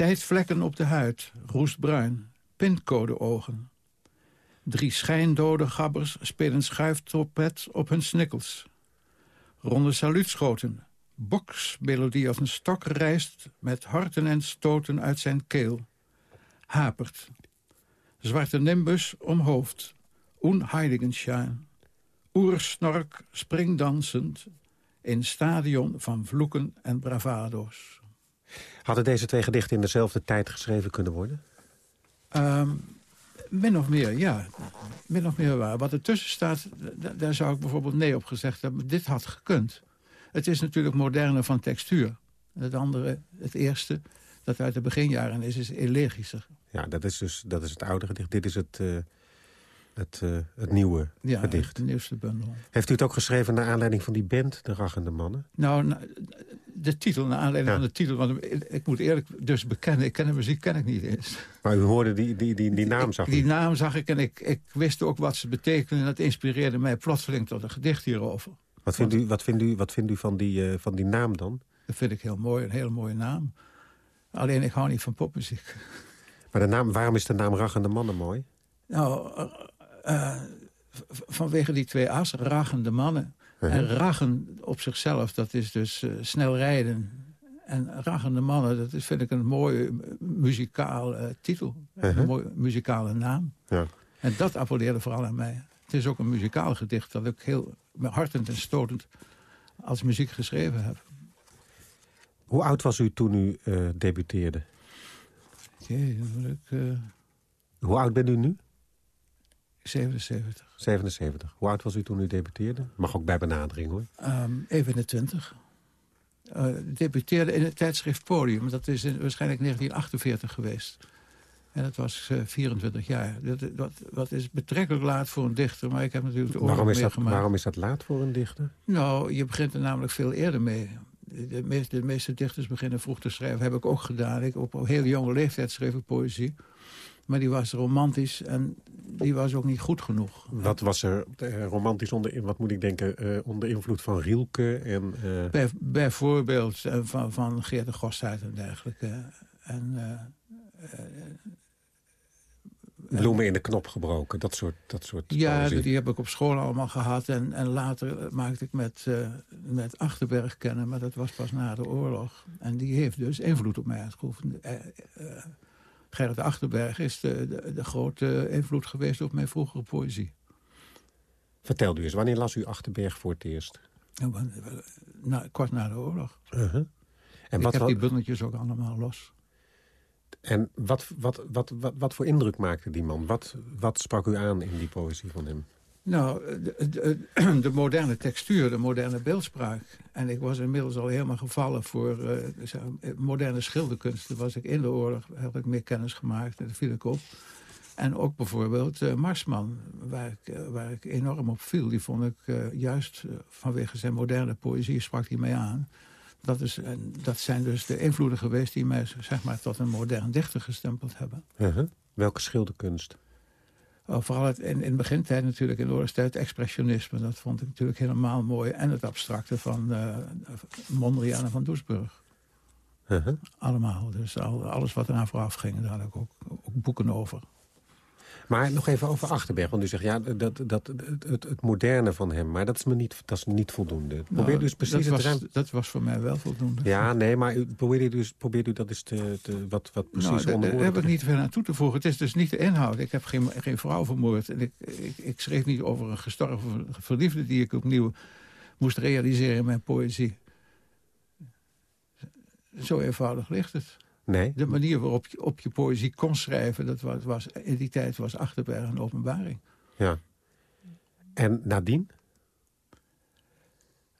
Tijdvlekken op de huid, roestbruin, pincode-ogen. Drie schijndode gabbers spelen schuiftrompet op hun snikkels. Ronde saluutschoten, boksmelodie als een stok rijst... met harten en stoten uit zijn keel. Hapert, Zwarte nimbus om hoofd. Unheiligenschein. Oersnork springdansend. In stadion van vloeken en bravado's. Hadden deze twee gedichten in dezelfde tijd geschreven kunnen worden? Ehm, min of meer, ja. Min of meer waar. Wat ertussen staat, daar zou ik bijvoorbeeld nee op gezegd hebben. Dit had gekund. Het is natuurlijk moderner van textuur. Het andere, het eerste, dat uit de beginjaren is, is elegischer. Ja, dat is dus dat is het oude gedicht. Dit is het, eh, het, eh, het nieuwe Ja, gedicht. de nieuwste bundel. Heeft u het ook geschreven naar aanleiding van die band, De Raggende Mannen? Nou, de titel, naar aanleiding Ja. van de titel... want ik moet eerlijk dus bekennen, ik ken de muziek ken ik niet eens. Maar u hoorde die, die, die, die naam, zag Die u? naam zag ik en ik, ik wist ook wat ze betekenen... en dat inspireerde mij plotseling tot een gedicht hierover. Wat vindt u, wat vindt u, wat vindt u van, die, eh, van die naam dan? Dat vind ik heel mooi, een hele mooie naam. Alleen ik hou niet van popmuziek. Maar de naam, waarom is de naam Raggende Mannen mooi? Nou, eh, vanwege die twee as, raggende mannen. En raggen op zichzelf, dat is dus eh, snel rijden. En raggende mannen, dat is, vind ik een mooie muzikaal eh, titel. Een mooie muzikale naam. Ja. En dat appelleerde vooral aan mij. Het is ook een muzikaal gedicht dat ik heel hartend en stotend als muziek geschreven heb. Hoe oud was u toen u eh, debuteerde? Jee, ik, Hoe oud bent u nu? 77. 77. Hoe oud was u toen u debuteerde? Mag ook bij benadering, hoor. Um, even in de 20. Uh, debuteerde in het tijdschrift Podium. Dat is in, waarschijnlijk 1948 geweest. En dat was uh, 24 jaar. Dat, dat, dat, is betrekkelijk laat voor een dichter. Maar ik heb natuurlijk de waarom is, dat, waarom is dat laat voor een dichter? Nou, je begint er namelijk veel eerder mee. De meeste, de meeste dichters beginnen vroeg te schrijven. Heb ik ook gedaan. Ik, op een hele jonge leeftijd schreef ik poëzie. Maar die was romantisch en die was ook niet goed genoeg. Wat was er uh, romantisch onder, wat moet ik denken, uh, onder invloed van Rielke? En, uh... Bij, bijvoorbeeld van, van Geert de Gosthuis en dergelijke. En, Bloemen in de knop gebroken, dat soort, dat soort Ja, die heb ik op school allemaal gehad. En, en later maakte ik met, met Achterberg kennen, maar dat was pas na de oorlog. En die heeft dus invloed op mij uitgeoefend. Gerrit Achterberg is de, de, de, grote invloed geweest op mijn vroegere poëzie. Vertel u eens, wanneer las u Achterberg voor het eerst? Na, kort na de oorlog. Uh -huh. en Ik wat, heb die bundeltjes ook allemaal los. En wat, wat, wat, wat, wat voor indruk maakte die man? Wat, wat sprak u aan in die poëzie van hem? Nou, de, de, de, moderne textuur, de moderne beeldspraak. En ik was inmiddels al helemaal gevallen voor uh, moderne schilderkunsten. Was ik in de oorlog, heb ik meer kennis gemaakt. En dat viel ik op. En ook bijvoorbeeld uh, Marsman, waar ik, waar ik enorm op viel. Die vond ik juist vanwege zijn moderne poëzie, sprak hij mij aan. Dat, is, dat zijn dus de invloeden geweest die mij zeg maar, tot een modern dichter gestempeld hebben. -huh. Welke schilderkunst? Vooral het, in, in de begintijd natuurlijk, in de oorlogstijd, expressionisme. Dat vond ik natuurlijk helemaal mooi. En het abstracte van uh, Mondriaan en van Doesburg. Uh -huh. Allemaal. Dus al, alles wat eraan vooraf ging, daar had ik ook, ook, boeken over. Maar nog even over Achterberg. Want u zegt, ja, dat, dat, het, het moderne van hem. Maar dat is me niet, dat is niet voldoende. Probeer nou, dus precies dat, was, ruim... dat was voor mij wel voldoende. Ja, nee, maar u, probeer, u dus, probeer u dat eens te, te, wat, wat precies nou, onder Daar heb ik niet veel aan toe te voegen. Het is dus niet de inhoud. Ik heb geen, geen vrouw vermoord. En ik, ik, ik schreef niet over een gestorven verliefde... die ik opnieuw moest realiseren in mijn poëzie. Zo eenvoudig ligt het. Nee. De manier waarop je op je poëzie kon schrijven... Dat was, was, in die tijd was Achterberg een openbaring. Ja. En nadien?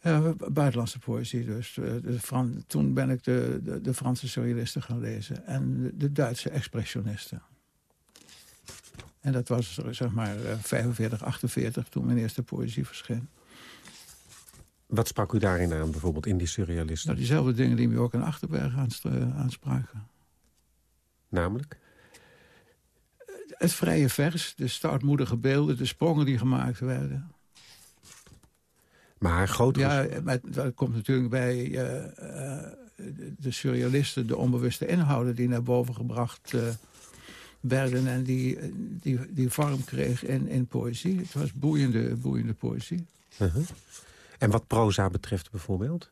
Uh, buitenlandse poëzie dus. De Fran toen ben ik de, de, de, Franse surrealisten gaan lezen. En de, de Duitse expressionisten. En dat was zeg maar 45, 48 toen mijn eerste poëzie verscheen. Wat sprak u daarin aan, bijvoorbeeld in die surrealisten? Nou, diezelfde dingen die me ook in Achterberg aanspraken. Namelijk? Het vrije vers, de stoutmoedige beelden, de sprongen die gemaakt werden. Maar groot Ja, maar dat komt natuurlijk bij uh, uh, de surrealisten... de onbewuste inhouden die naar boven gebracht uh, werden... en die, die, die vorm kreeg in, in poëzie. Het was boeiende, boeiende poëzie. -huh. En wat proza betreft bijvoorbeeld?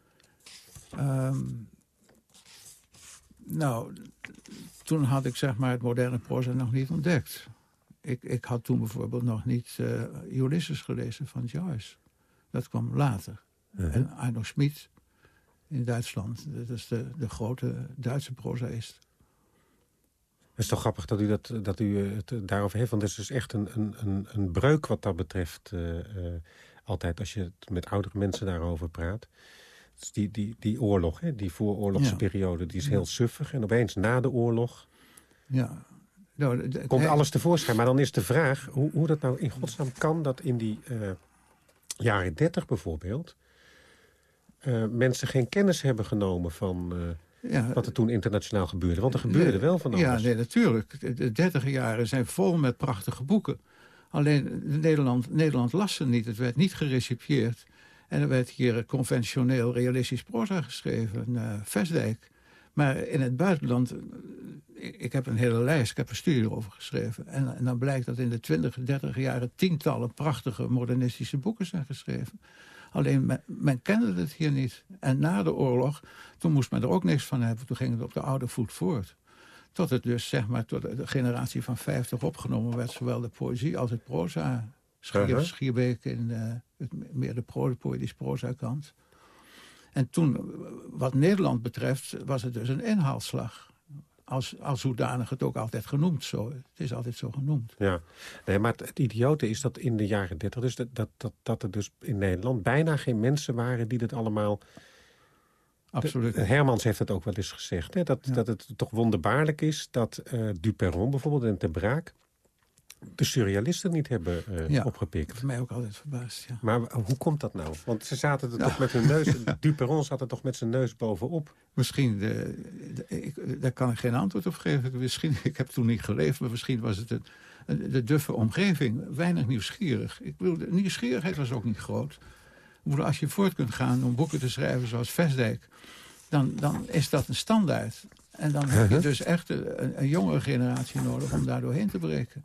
Um, nou, toen had ik zeg maar het moderne proza nog niet ontdekt. Ik, ik had toen bijvoorbeeld nog niet uh, Ulysses gelezen van Joyce. Dat kwam later. Uh -huh. En Arno Schmid in Duitsland. Dat is de, de grote Duitse prozaïst. Het is toch grappig dat u, dat, dat u het daarover heeft. Want het is dus echt een, een, een breuk wat dat betreft... Uh, uh, altijd als je het met oudere mensen daarover praat. Dus die, die, die oorlog, hè, die vooroorlogse ja. periode, die is heel suffig. En opeens na de oorlog ja. nou, komt alles tevoorschijn. Maar dan is de vraag hoe, hoe dat nou in godsnaam kan... dat in die uh, jaren dertig bijvoorbeeld... Uh, mensen geen kennis hebben genomen van... Uh, ja, wat er toen internationaal gebeurde. Want er gebeurde wel van alles. Ja, nee, natuurlijk. De dertig jaren zijn vol met prachtige boeken. Alleen Nederland, Nederland las ze niet. Het werd niet gerecipieerd. En er werd hier conventioneel realistisch proza geschreven. Uh, Vestdijk. Maar in het buitenland... Ik, ik, heb een hele lijst, ik heb een studie erover geschreven. En, en dan blijkt dat in de 20, 30 jaren... tientallen prachtige modernistische boeken zijn geschreven. Alleen men, men, kende het hier niet. En na de oorlog, toen moest men er ook niks van hebben. Toen ging het op de oude voet voort. Tot het dus, zeg maar, tot de generatie van 50 opgenomen werd. Zowel de poëzie als het proza. Schier, uh -huh. Schierbeek in het, meer de pro, poëtisch proza kant. En toen, wat Nederland betreft, was het dus een inhaalslag. als, als zodanig het ook altijd genoemd. Zo. Het is altijd zo genoemd. Ja, nee, maar het, idiote is dat in de jaren dertig... Dus dat, dat, dat, dat er dus in Nederland bijna geen mensen waren die dit allemaal... Absoluut. Hermans heeft het ook wel eens gezegd. Hè? Dat, dat het toch wonderbaarlijk is dat uh, Duperron bijvoorbeeld en Te Braak de surrealisten niet hebben uh, ja, opgepikt. Dat mij ook altijd verbaasd, ja. Maar hoe komt dat nou? Want ze zaten er toch met hun neus... Duperron zat er toch met zijn neus bovenop? Misschien, de, ik, daar kan ik geen antwoord op geven. Misschien, ik heb toen niet geleefd, maar misschien was het een, de duffe omgeving. Weinig nieuwsgierig. Ik bedoel, de nieuwsgierigheid was ook niet groot. Als je voort kunt gaan om boeken te schrijven zoals Vestdijk... dan, dan is dat een standaard. En dan heb je dus echt een, een jongere generatie nodig om daar doorheen te breken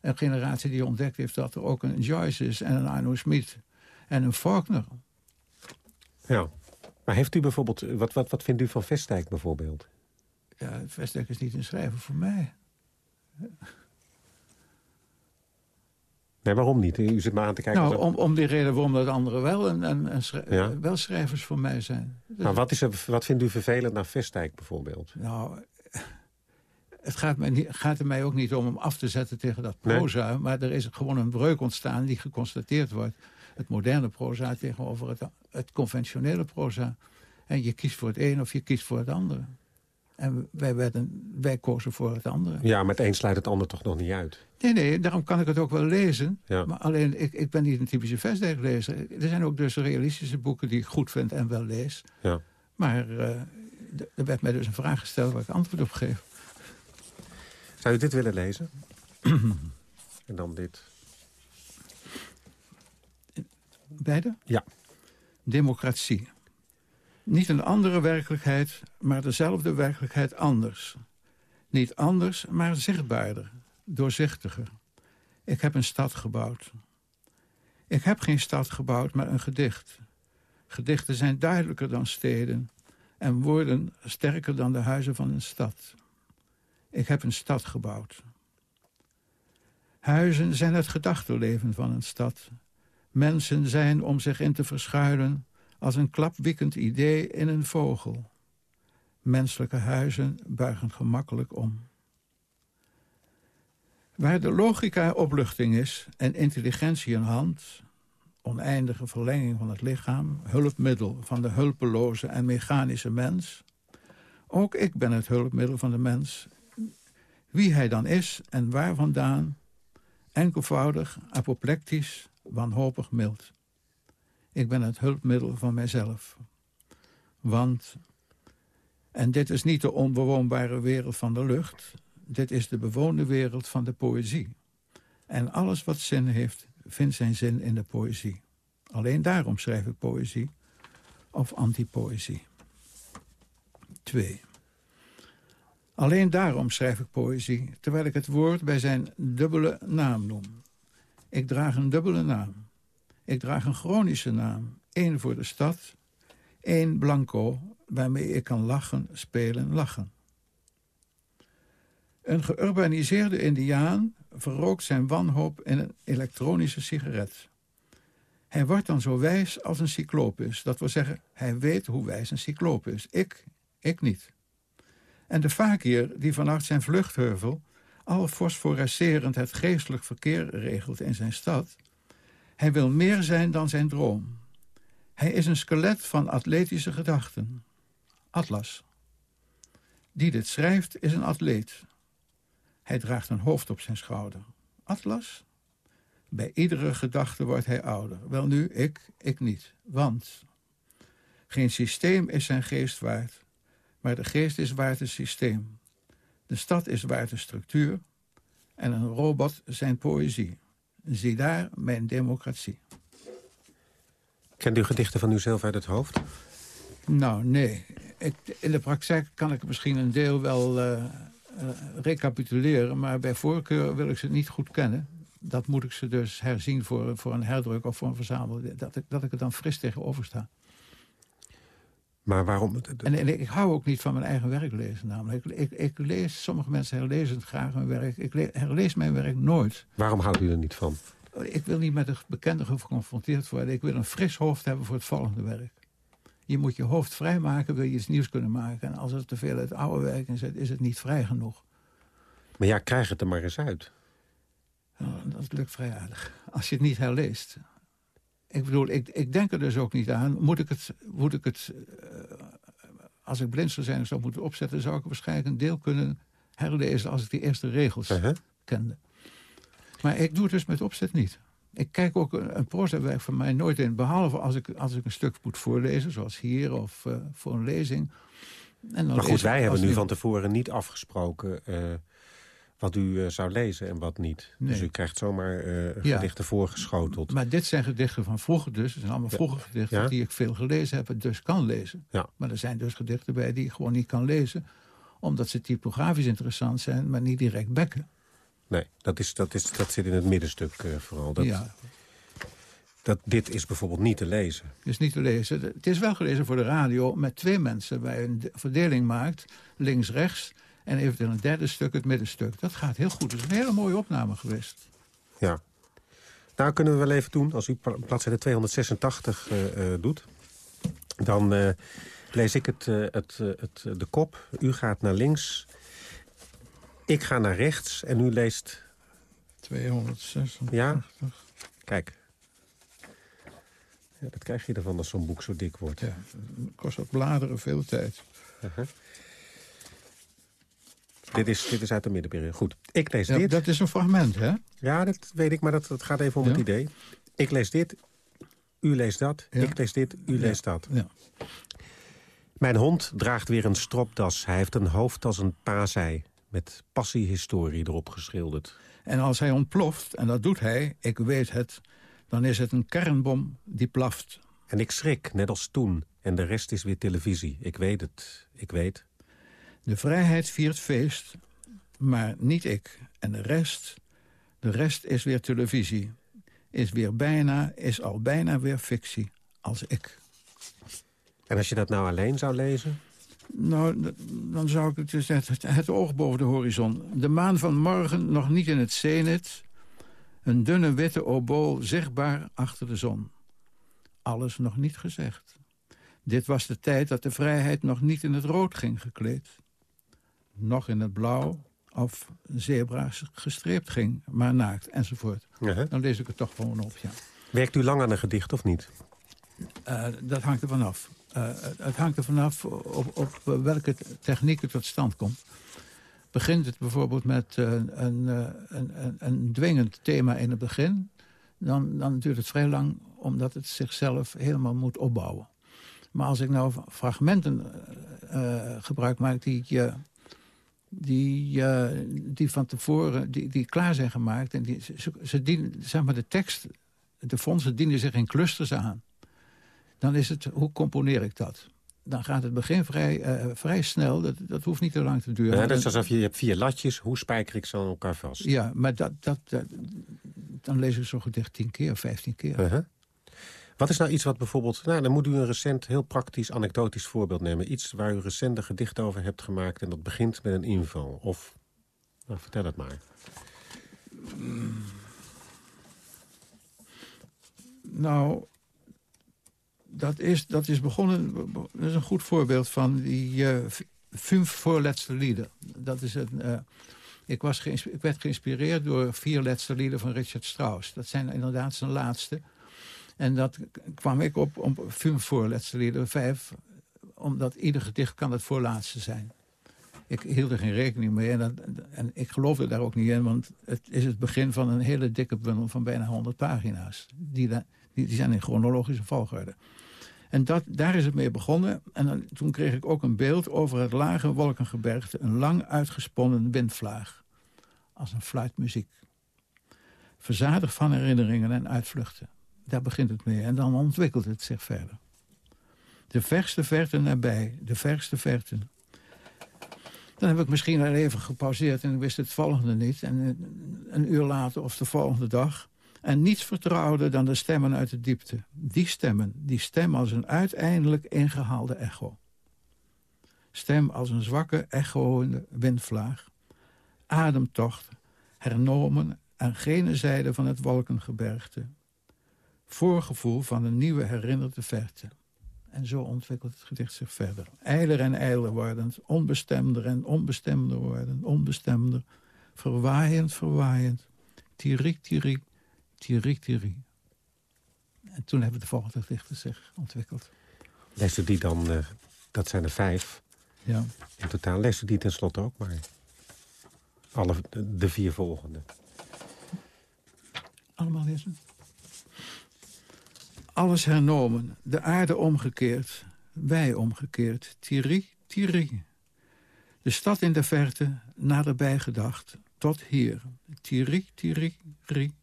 een generatie die ontdekt heeft dat er ook een Joyce is en een Arno Smit en een Faulkner. Ja, maar heeft u bijvoorbeeld, wat, wat, wat vindt u van Vestdijk bijvoorbeeld? Ja, Vestdijk is niet een schrijver voor mij. Nee, waarom niet? U zit maar aan te kijken. Nou, om, om die reden waarom dat anderen wel, en, en, wel schrijvers voor mij zijn. Nou, wat, is er, wat vindt u vervelend naar Vestdijk bijvoorbeeld? Nou, het gaat, mij niet, gaat er mij ook niet om om af te zetten tegen dat proza. Maar er is gewoon een breuk ontstaan die geconstateerd wordt. Het moderne proza tegenover het, het conventionele proza. En je kiest voor het een of je kiest voor het andere. En wij, werden, wij kozen voor het andere. Ja, maar het een sluit het ander toch nog niet uit? Nee, nee, daarom kan ik het ook wel lezen. Ja. Maar alleen, ik, ik ben niet een typische Vestdijk-lezer. Er zijn ook dus realistische boeken die ik goed vind en wel lees. Ja. Maar uh, er werd mij dus een vraag gesteld waar ik antwoord op geef. Zou u dit willen lezen? en dan dit. Beide? Ja. Democratie. Niet een andere werkelijkheid, maar dezelfde werkelijkheid anders. Niet anders, maar zichtbaarder, doorzichtiger. Ik heb een stad gebouwd. Ik heb geen stad gebouwd, maar een gedicht. Gedichten zijn duidelijker dan steden en woorden sterker dan de huizen van een stad. Ik heb een stad gebouwd. Huizen zijn het gedachtenleven van een stad. Mensen zijn om zich in te verschuilen als een klapwiekend idee in een vogel. Menselijke huizen buigen gemakkelijk om. Waar de logica opluchting is en intelligentie een hand... oneindige verlenging van het lichaam... hulpmiddel van de hulpeloze en mechanische mens... ook ik ben het hulpmiddel van de mens wie hij dan is en waar vandaan, enkelvoudig, apoplectisch, wanhopig mild. Ik ben het hulpmiddel van mijzelf. Want, en dit is niet de onbewoonbare wereld van de lucht... dit is de bewoonde wereld van de poëzie. En alles wat zin heeft, vindt zijn zin in de poëzie. Alleen daarom schrijf ik poëzie of antipoëzie. 2. Alleen daarom schrijf ik poëzie, terwijl ik het woord bij zijn dubbele naam noem. Ik draag een dubbele naam. Ik draag een chronische naam. één voor de stad, één blanco, waarmee ik kan lachen, spelen, lachen. Een geurbaniseerde indiaan verrookt zijn wanhoop in een elektronische sigaret. Hij wordt dan zo wijs als een cyclopus. Dat wil zeggen, hij weet hoe wijs een cycloop is. Ik, ik niet. En de fakir die vannacht zijn vluchtheuvel... al fosforescerend het geestelijk verkeer regelt in zijn stad... hij wil meer zijn dan zijn droom. Hij is een skelet van atletische gedachten. Atlas. Die dit schrijft is een atleet. Hij draagt een hoofd op zijn schouder. Atlas? Bij iedere gedachte wordt hij ouder. Wel nu, ik, ik niet. Want geen systeem is zijn geest waard. Maar de geest is waard het systeem. De stad is waard de structuur. En een robot zijn poëzie. Zie daar mijn democratie. Kent u gedichten van uzelf uit het hoofd? Nou, nee. Ik, in de praktijk kan ik misschien een deel wel uh, recapituleren... maar bij voorkeur wil ik ze niet goed kennen. Dat moet ik ze dus herzien voor, voor een herdruk of voor een verzamel. Dat ik, dat ik er dan fris tegenover sta. Maar waarom? En, en, ik hou ook niet van mijn eigen werk lezen namelijk. Ik, ik, lees, sommige mensen herlezen graag mijn werk. Ik herlees mijn werk nooit. Waarom houdt u er niet van? Ik wil niet met de bekende geconfronteerd worden. Ik wil een fris hoofd hebben voor het volgende werk. Je moet je hoofd vrijmaken, wil je iets nieuws kunnen maken. En als er te veel uit oude werk in zit, is het niet vrij genoeg. Maar ja, krijg het er maar eens uit. dat lukt vrij aardig. Als je het niet herleest. Ik bedoel, ik, ik denk er dus ook niet aan. Moet ik het, moet ik het uh, als ik blind zou zijn zou moeten opzetten... zou ik waarschijnlijk een deel kunnen herlezen als ik die eerste regels uh -huh. kende. Maar ik doe het dus met opzet niet. Ik kijk ook een, een prozawerk van mij nooit in... behalve als ik, als ik een stuk moet voorlezen, zoals hier of uh, voor een lezing. En dan maar goed, wij hebben nu van tevoren niet afgesproken... Wat u uh, zou lezen en wat niet. Nee. Dus u krijgt zomaar ja. gedichten voorgeschoteld. Maar dit zijn gedichten van vroeger dus. Het zijn allemaal vroege gedichten ja? die ik veel gelezen heb... en dus kan lezen. Maar er zijn dus gedichten bij die ik gewoon niet kan lezen... omdat ze typografisch interessant zijn, maar niet direct bekken. Nee, dat, is, dat, is, dat zit in het middenstuk uh, vooral. Dat, ja. dat, dit is bijvoorbeeld niet te lezen. Het is niet te lezen. Het is wel gelezen voor de radio met twee mensen... waar je een verdeling maakt, links-rechts... en eventueel een derde stuk, het middenstuk. Dat gaat heel goed. Het is een hele mooie opname geweest. Ja. Nou, kunnen we wel even doen. Als u bladzijde 286 uh, uh, doet... dan uh, lees ik het, het, het, de kop. U gaat naar links... Ik ga naar rechts en u leest... 286. Ja, kijk. Ja, dat krijg je ervan als zo'n boek zo dik wordt. Ja, kost dat bladeren veel tijd. Uh -huh. Dit, is, dit is uit de middenperiode. Goed, ik lees ja, dit. Dat is een fragment, hè? Ja, dat weet ik, maar dat, dat gaat even om ja? het idee. Ik lees dit, u leest dat, ja. ik lees dit, u leest dat. Ja. Mijn hond draagt weer een stropdas. Hij heeft een hoofd als een paasei met passiehistorie erop geschilderd. En als hij ontploft, en dat doet hij, ik weet het... dan is het een kernbom die plaft. En ik schrik, net als toen. En de rest is weer televisie. Ik weet het, ik weet. De vrijheid viert feest, maar niet ik. En de rest, de rest is weer televisie. Is weer bijna, is al bijna weer fictie, als ik. En als je dat nou alleen zou lezen? Nou, dan zou ik het dus het, het oog boven de horizon. De maan van morgen nog niet in het zenit. Een dunne witte obool zichtbaar achter de zon. Alles nog niet gezegd. Dit was de tijd dat de vrijheid nog niet in het rood ging gekleed. Nog in het blauw of zebra's gestreept ging, maar naakt enzovoort. -huh. Dan lees ik het toch gewoon op, ja. Werkt u lang aan een gedicht of niet? Uh, dat hangt er vanaf. Uh, het hangt er vanaf op, op welke techniek het tot stand komt. Begint het bijvoorbeeld met uh, een, een, een, een, dwingend thema in het begin... Dan, dan duurt het vrij lang omdat het zichzelf helemaal moet opbouwen. Maar als ik nou fragmenten gebruik maak die, die, die van tevoren die, die klaar zijn gemaakt... en die, ze, ze dienen, zeg maar de tekst, de fondsen dienen zich in clusters aan dan is het, hoe componeer ik dat? Dan gaat het begin vrij, uh, vrij snel, dat, dat hoeft niet te lang te duren. Ja, dat is alsof je, je hebt vier latjes, hoe spijker ik ze aan elkaar vast? Ja, maar dat, dat, dat dan lees ik zo gedicht tien keer, vijftien keer. Uh -huh. Wat is nou iets wat bijvoorbeeld... Nou, dan moet u een recent, heel praktisch, anekdotisch voorbeeld nemen. Iets waar u recent een gedicht over hebt gemaakt... en dat begint met een inval. Of, nou, vertel het maar. Nou, dat is, dat is begonnen, dat is een goed voorbeeld van die uh, vijf voorlaatste lieden. Dat is een, uh, ik, was ik werd geïnspireerd door vier laatste lieden van Richard Strauss. Dat zijn inderdaad zijn laatste. En dat kwam ik op, vijf voorlaatste lieden, vijf, omdat ieder gedicht kan het voorlaatste zijn. Ik hield er geen rekening mee en, dat, en ik geloofde daar ook niet in... want het is het begin van een hele dikke bundel van bijna 100 pagina's. Die, die, die zijn in chronologische volgorde. En dat, daar is het mee begonnen. En dan, toen kreeg ik ook een beeld over het lage wolkengebergte. Een lang uitgesponnen windvlaag. Als een fluitmuziek. Verzadigd van herinneringen en uitvluchten. Daar begint het mee. En dan ontwikkelt het zich verder. De verste verte nabij. De verste verte. Dan heb ik misschien al even gepauzeerd en ik wist het volgende niet. En een uur later of de volgende dag en niets vertrouwde dan de stemmen uit de diepte. Die stemmen, die stem als een uiteindelijk ingehaalde echo. Stem als een zwakke, echoende windvlaag. Ademtocht, hernomen aan gene zijde van het wolkengebergte. Voorgevoel van een nieuwe herinnerde verte. En zo ontwikkelt het gedicht zich verder. Eiler en eiler wordend, onbestemder en onbestemder wordend, onbestemder. Verwaaiend, verwaaiend. Tirik, tirik, tirik, tirik. En toen hebben de volgende gedichten zich ontwikkeld. Leest u die dan, uh, dat zijn er vijf ja. in totaal. Leest u die tenslotte ook maar? Alle, de vier volgende. Allemaal lezen? Alles hernomen, de aarde omgekeerd, wij omgekeerd. Thierry, Thierry. De stad in de verte, naderbij gedacht, tot hier. Thierry, Thierry, Rie.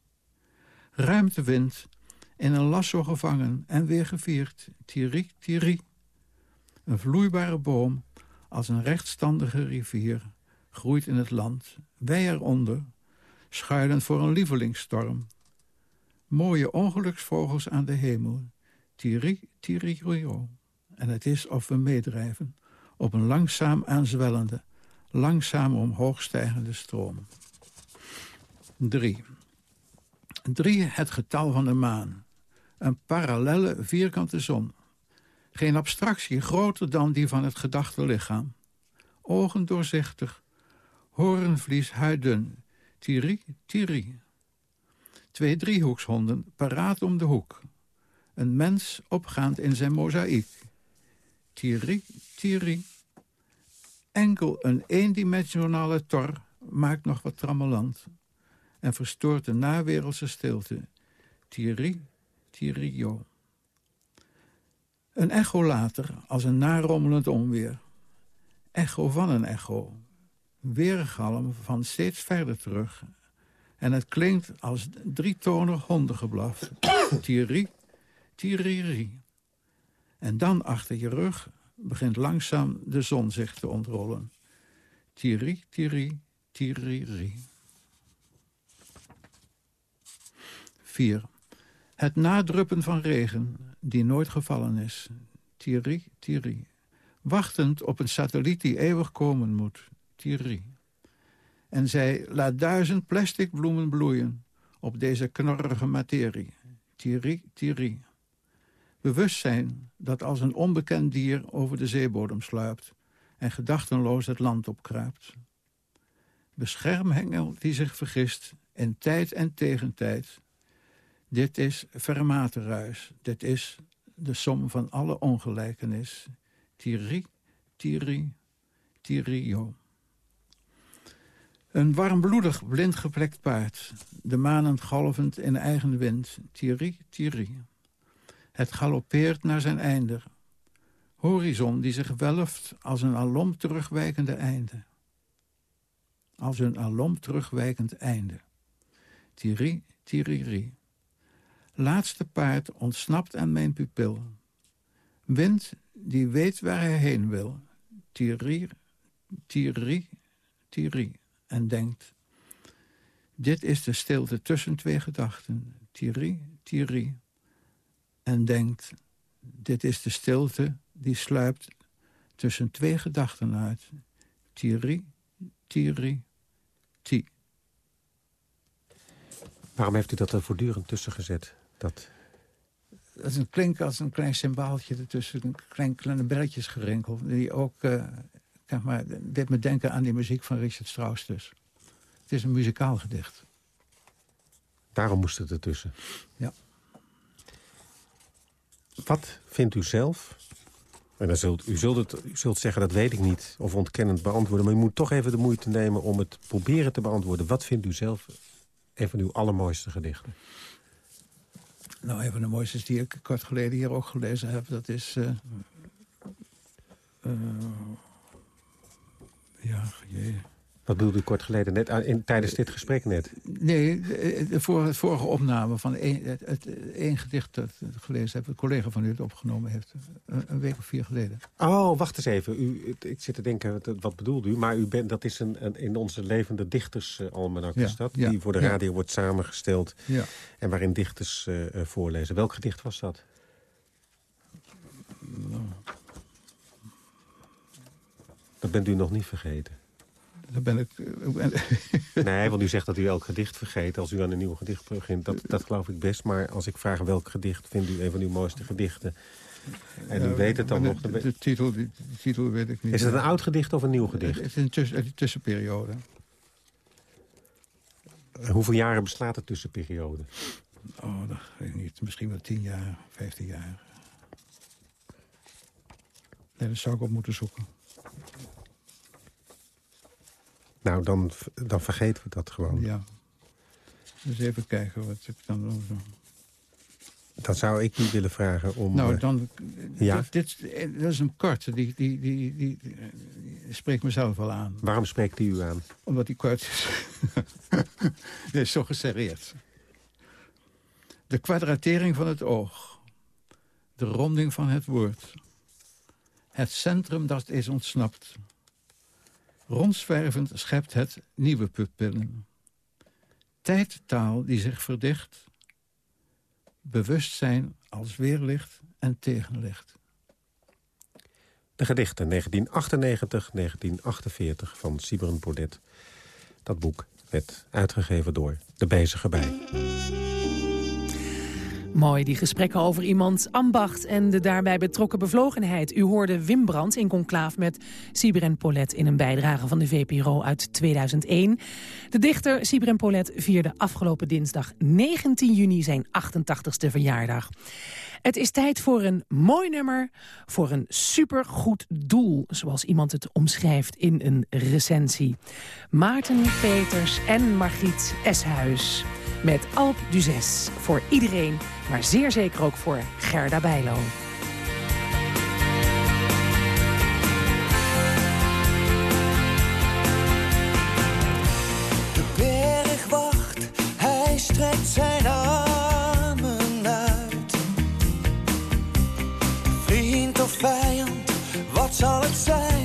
Ruimtewind, in een lasso gevangen en weer gevierd. Thierry, Thierry. Een vloeibare boom, als een rechtstandige rivier, groeit in het land. Wij eronder, schuilen voor een lievelingsstorm. Mooie ongeluksvogels aan de hemel. Tiri, tiririo. En het is of we meedrijven op een langzaam aanzwellende, langzaam omhoog stijgende stroom. 3. 3. Het getal van de maan. Een parallelle vierkante zon. Geen abstractie groter dan die van het gedachte lichaam. Ogen doorzichtig, horenvlies huiddun. Tiri, tiri. Twee driehoekshonden, paraat om de hoek. Een mens opgaand in zijn mozaïek. Tiri, tiri. Enkel een eendimensionale tor maakt nog wat trammeland... en verstoort de nawereldse stilte. Tiri, tirio. Een echo later, als een narommelend onweer. Echo van een echo. Weergalm van steeds verder terug en het klinkt als drietonig hondengeblaf. Tiri, tiriri. En dan achter je rug begint langzaam de zon zich te ontrollen. Tiri, tiri, tiriri. 4. Het nadruppen van regen, die nooit gevallen is. Tiri, tiri. Wachtend op een satelliet die eeuwig komen moet. Tiri en zij laat duizend plastic bloemen bloeien op deze knorrige materie. Thierry, Thierry. Bewustzijn dat als een onbekend dier over de zeebodem sluipt... en gedachtenloos het land opkruipt. Beschermhengel die zich vergist in tijd en tegentijd. Dit is fermatenruis, dit is de som van alle ongelijkenis. Thierry, Thierry, een warmbloedig, blind geplekt paard. De manen golvend in eigen wind. Thierry, Thierry. Het galoppeert naar zijn einde. Horizon die zich welft als een alom terugwijkende einde. Als een alom terugwijkend einde. Thierry, Thierry. Laatste paard ontsnapt aan mijn pupil. Wind die weet waar hij heen wil. Thierry, Thierry, Thierry en denkt... Dit is de stilte tussen twee gedachten. Thierry, Thierry. En denkt... Dit is de stilte die sluipt tussen twee gedachten uit. Thierry, Thierry, Thi. Waarom heeft u dat er voortdurend tussen gezet? Dat... Dat is een klink als een klein cymbaaltje ertussen. Een klein, kleine belletjes gerinkel. Die ook uh, zeg maar, deed me denken aan die muziek van Richard Strauss dus. Het is een muzikaal gedicht. Daarom moest het ertussen. Ja. Wat vindt u zelf? En dan zult, u, zult het, u zult zeggen, dat weet ik niet, of ontkennend beantwoorden... maar u moet toch even de moeite nemen om het proberen te beantwoorden. Wat vindt u zelf een van uw allermooiste gedichten? Nou, een van de mooiste die ik kort geleden hier ook gelezen heb... dat is... Uh, uh, ja, jee. Wat bedoelde u kort geleden, net in, tijdens dit gesprek net? Nee, de, voor het vorige opname van een, het, het, één gedicht dat ik gelezen heb... een collega van u het opgenomen heeft, een, week of vier geleden. Oh, wacht eens even. U, ik zit te denken, wat bedoelt u? Maar u bent, dat is een, een in onze levende dichtersalmanak, uh, is dat? Ja, die voor de radio wordt samengesteld ja. en waarin dichters uh, voorlezen. Welk gedicht was dat? Nou. Dat bent u nog niet vergeten. Dan ben ik... nee, want u zegt dat u elk gedicht vergeet als u aan een nieuw gedicht begint. Dat, dat geloof ik best, maar als ik vraag welk gedicht vindt u een van uw mooiste gedichten... En u weet het dan nog... De, de, titel, de, titel weet ik niet. Is het een oud gedicht of een nieuw gedicht? Het is een tussen, tussenperiode. Hoeveel jaren bestaat de tussenperiode? Oh, dat weet ik niet. Misschien wel tien jaar, vijftien jaar. Nee, dat zou ik op moeten zoeken. Nou, dan, dan vergeten we dat gewoon. Ja. Dus even kijken wat ik dan... Dan zou ik niet willen vragen om... Nou, eh, dan... ja? Dit, dat is een kort. Die, die, die, die, spreekt mezelf wel aan. Waarom spreekt die u aan? Omdat die kort is. nee, zo geserreerd. De kwadratering van het oog. De ronding van het woord. Het centrum dat is ontsnapt. Rondzwervend schept het nieuwe pupillen. Tijdtaal die zich verdicht. Bewustzijn als weerlicht en tegenlicht. De gedichten 1998-1948 van Sibren Baudet. Dat boek werd uitgegeven door De Bezige Bij. Mooi, die gesprekken over iemands ambacht en de daarbij betrokken bevlogenheid. U hoorde Wim Brandt in conclaaf met Sibren Polet in een bijdrage van de VPRO uit 2001. De dichter Sibren Polet vierde afgelopen dinsdag 19 juni zijn 88ste verjaardag. Het is tijd voor een mooi nummer, voor een supergoed doel... zoals iemand het omschrijft in een recensie. Maarten Peters en Margriet Eshuis met Alp Duzes. Voor iedereen, maar zeer zeker ook voor Gerda Bijlo. all it says.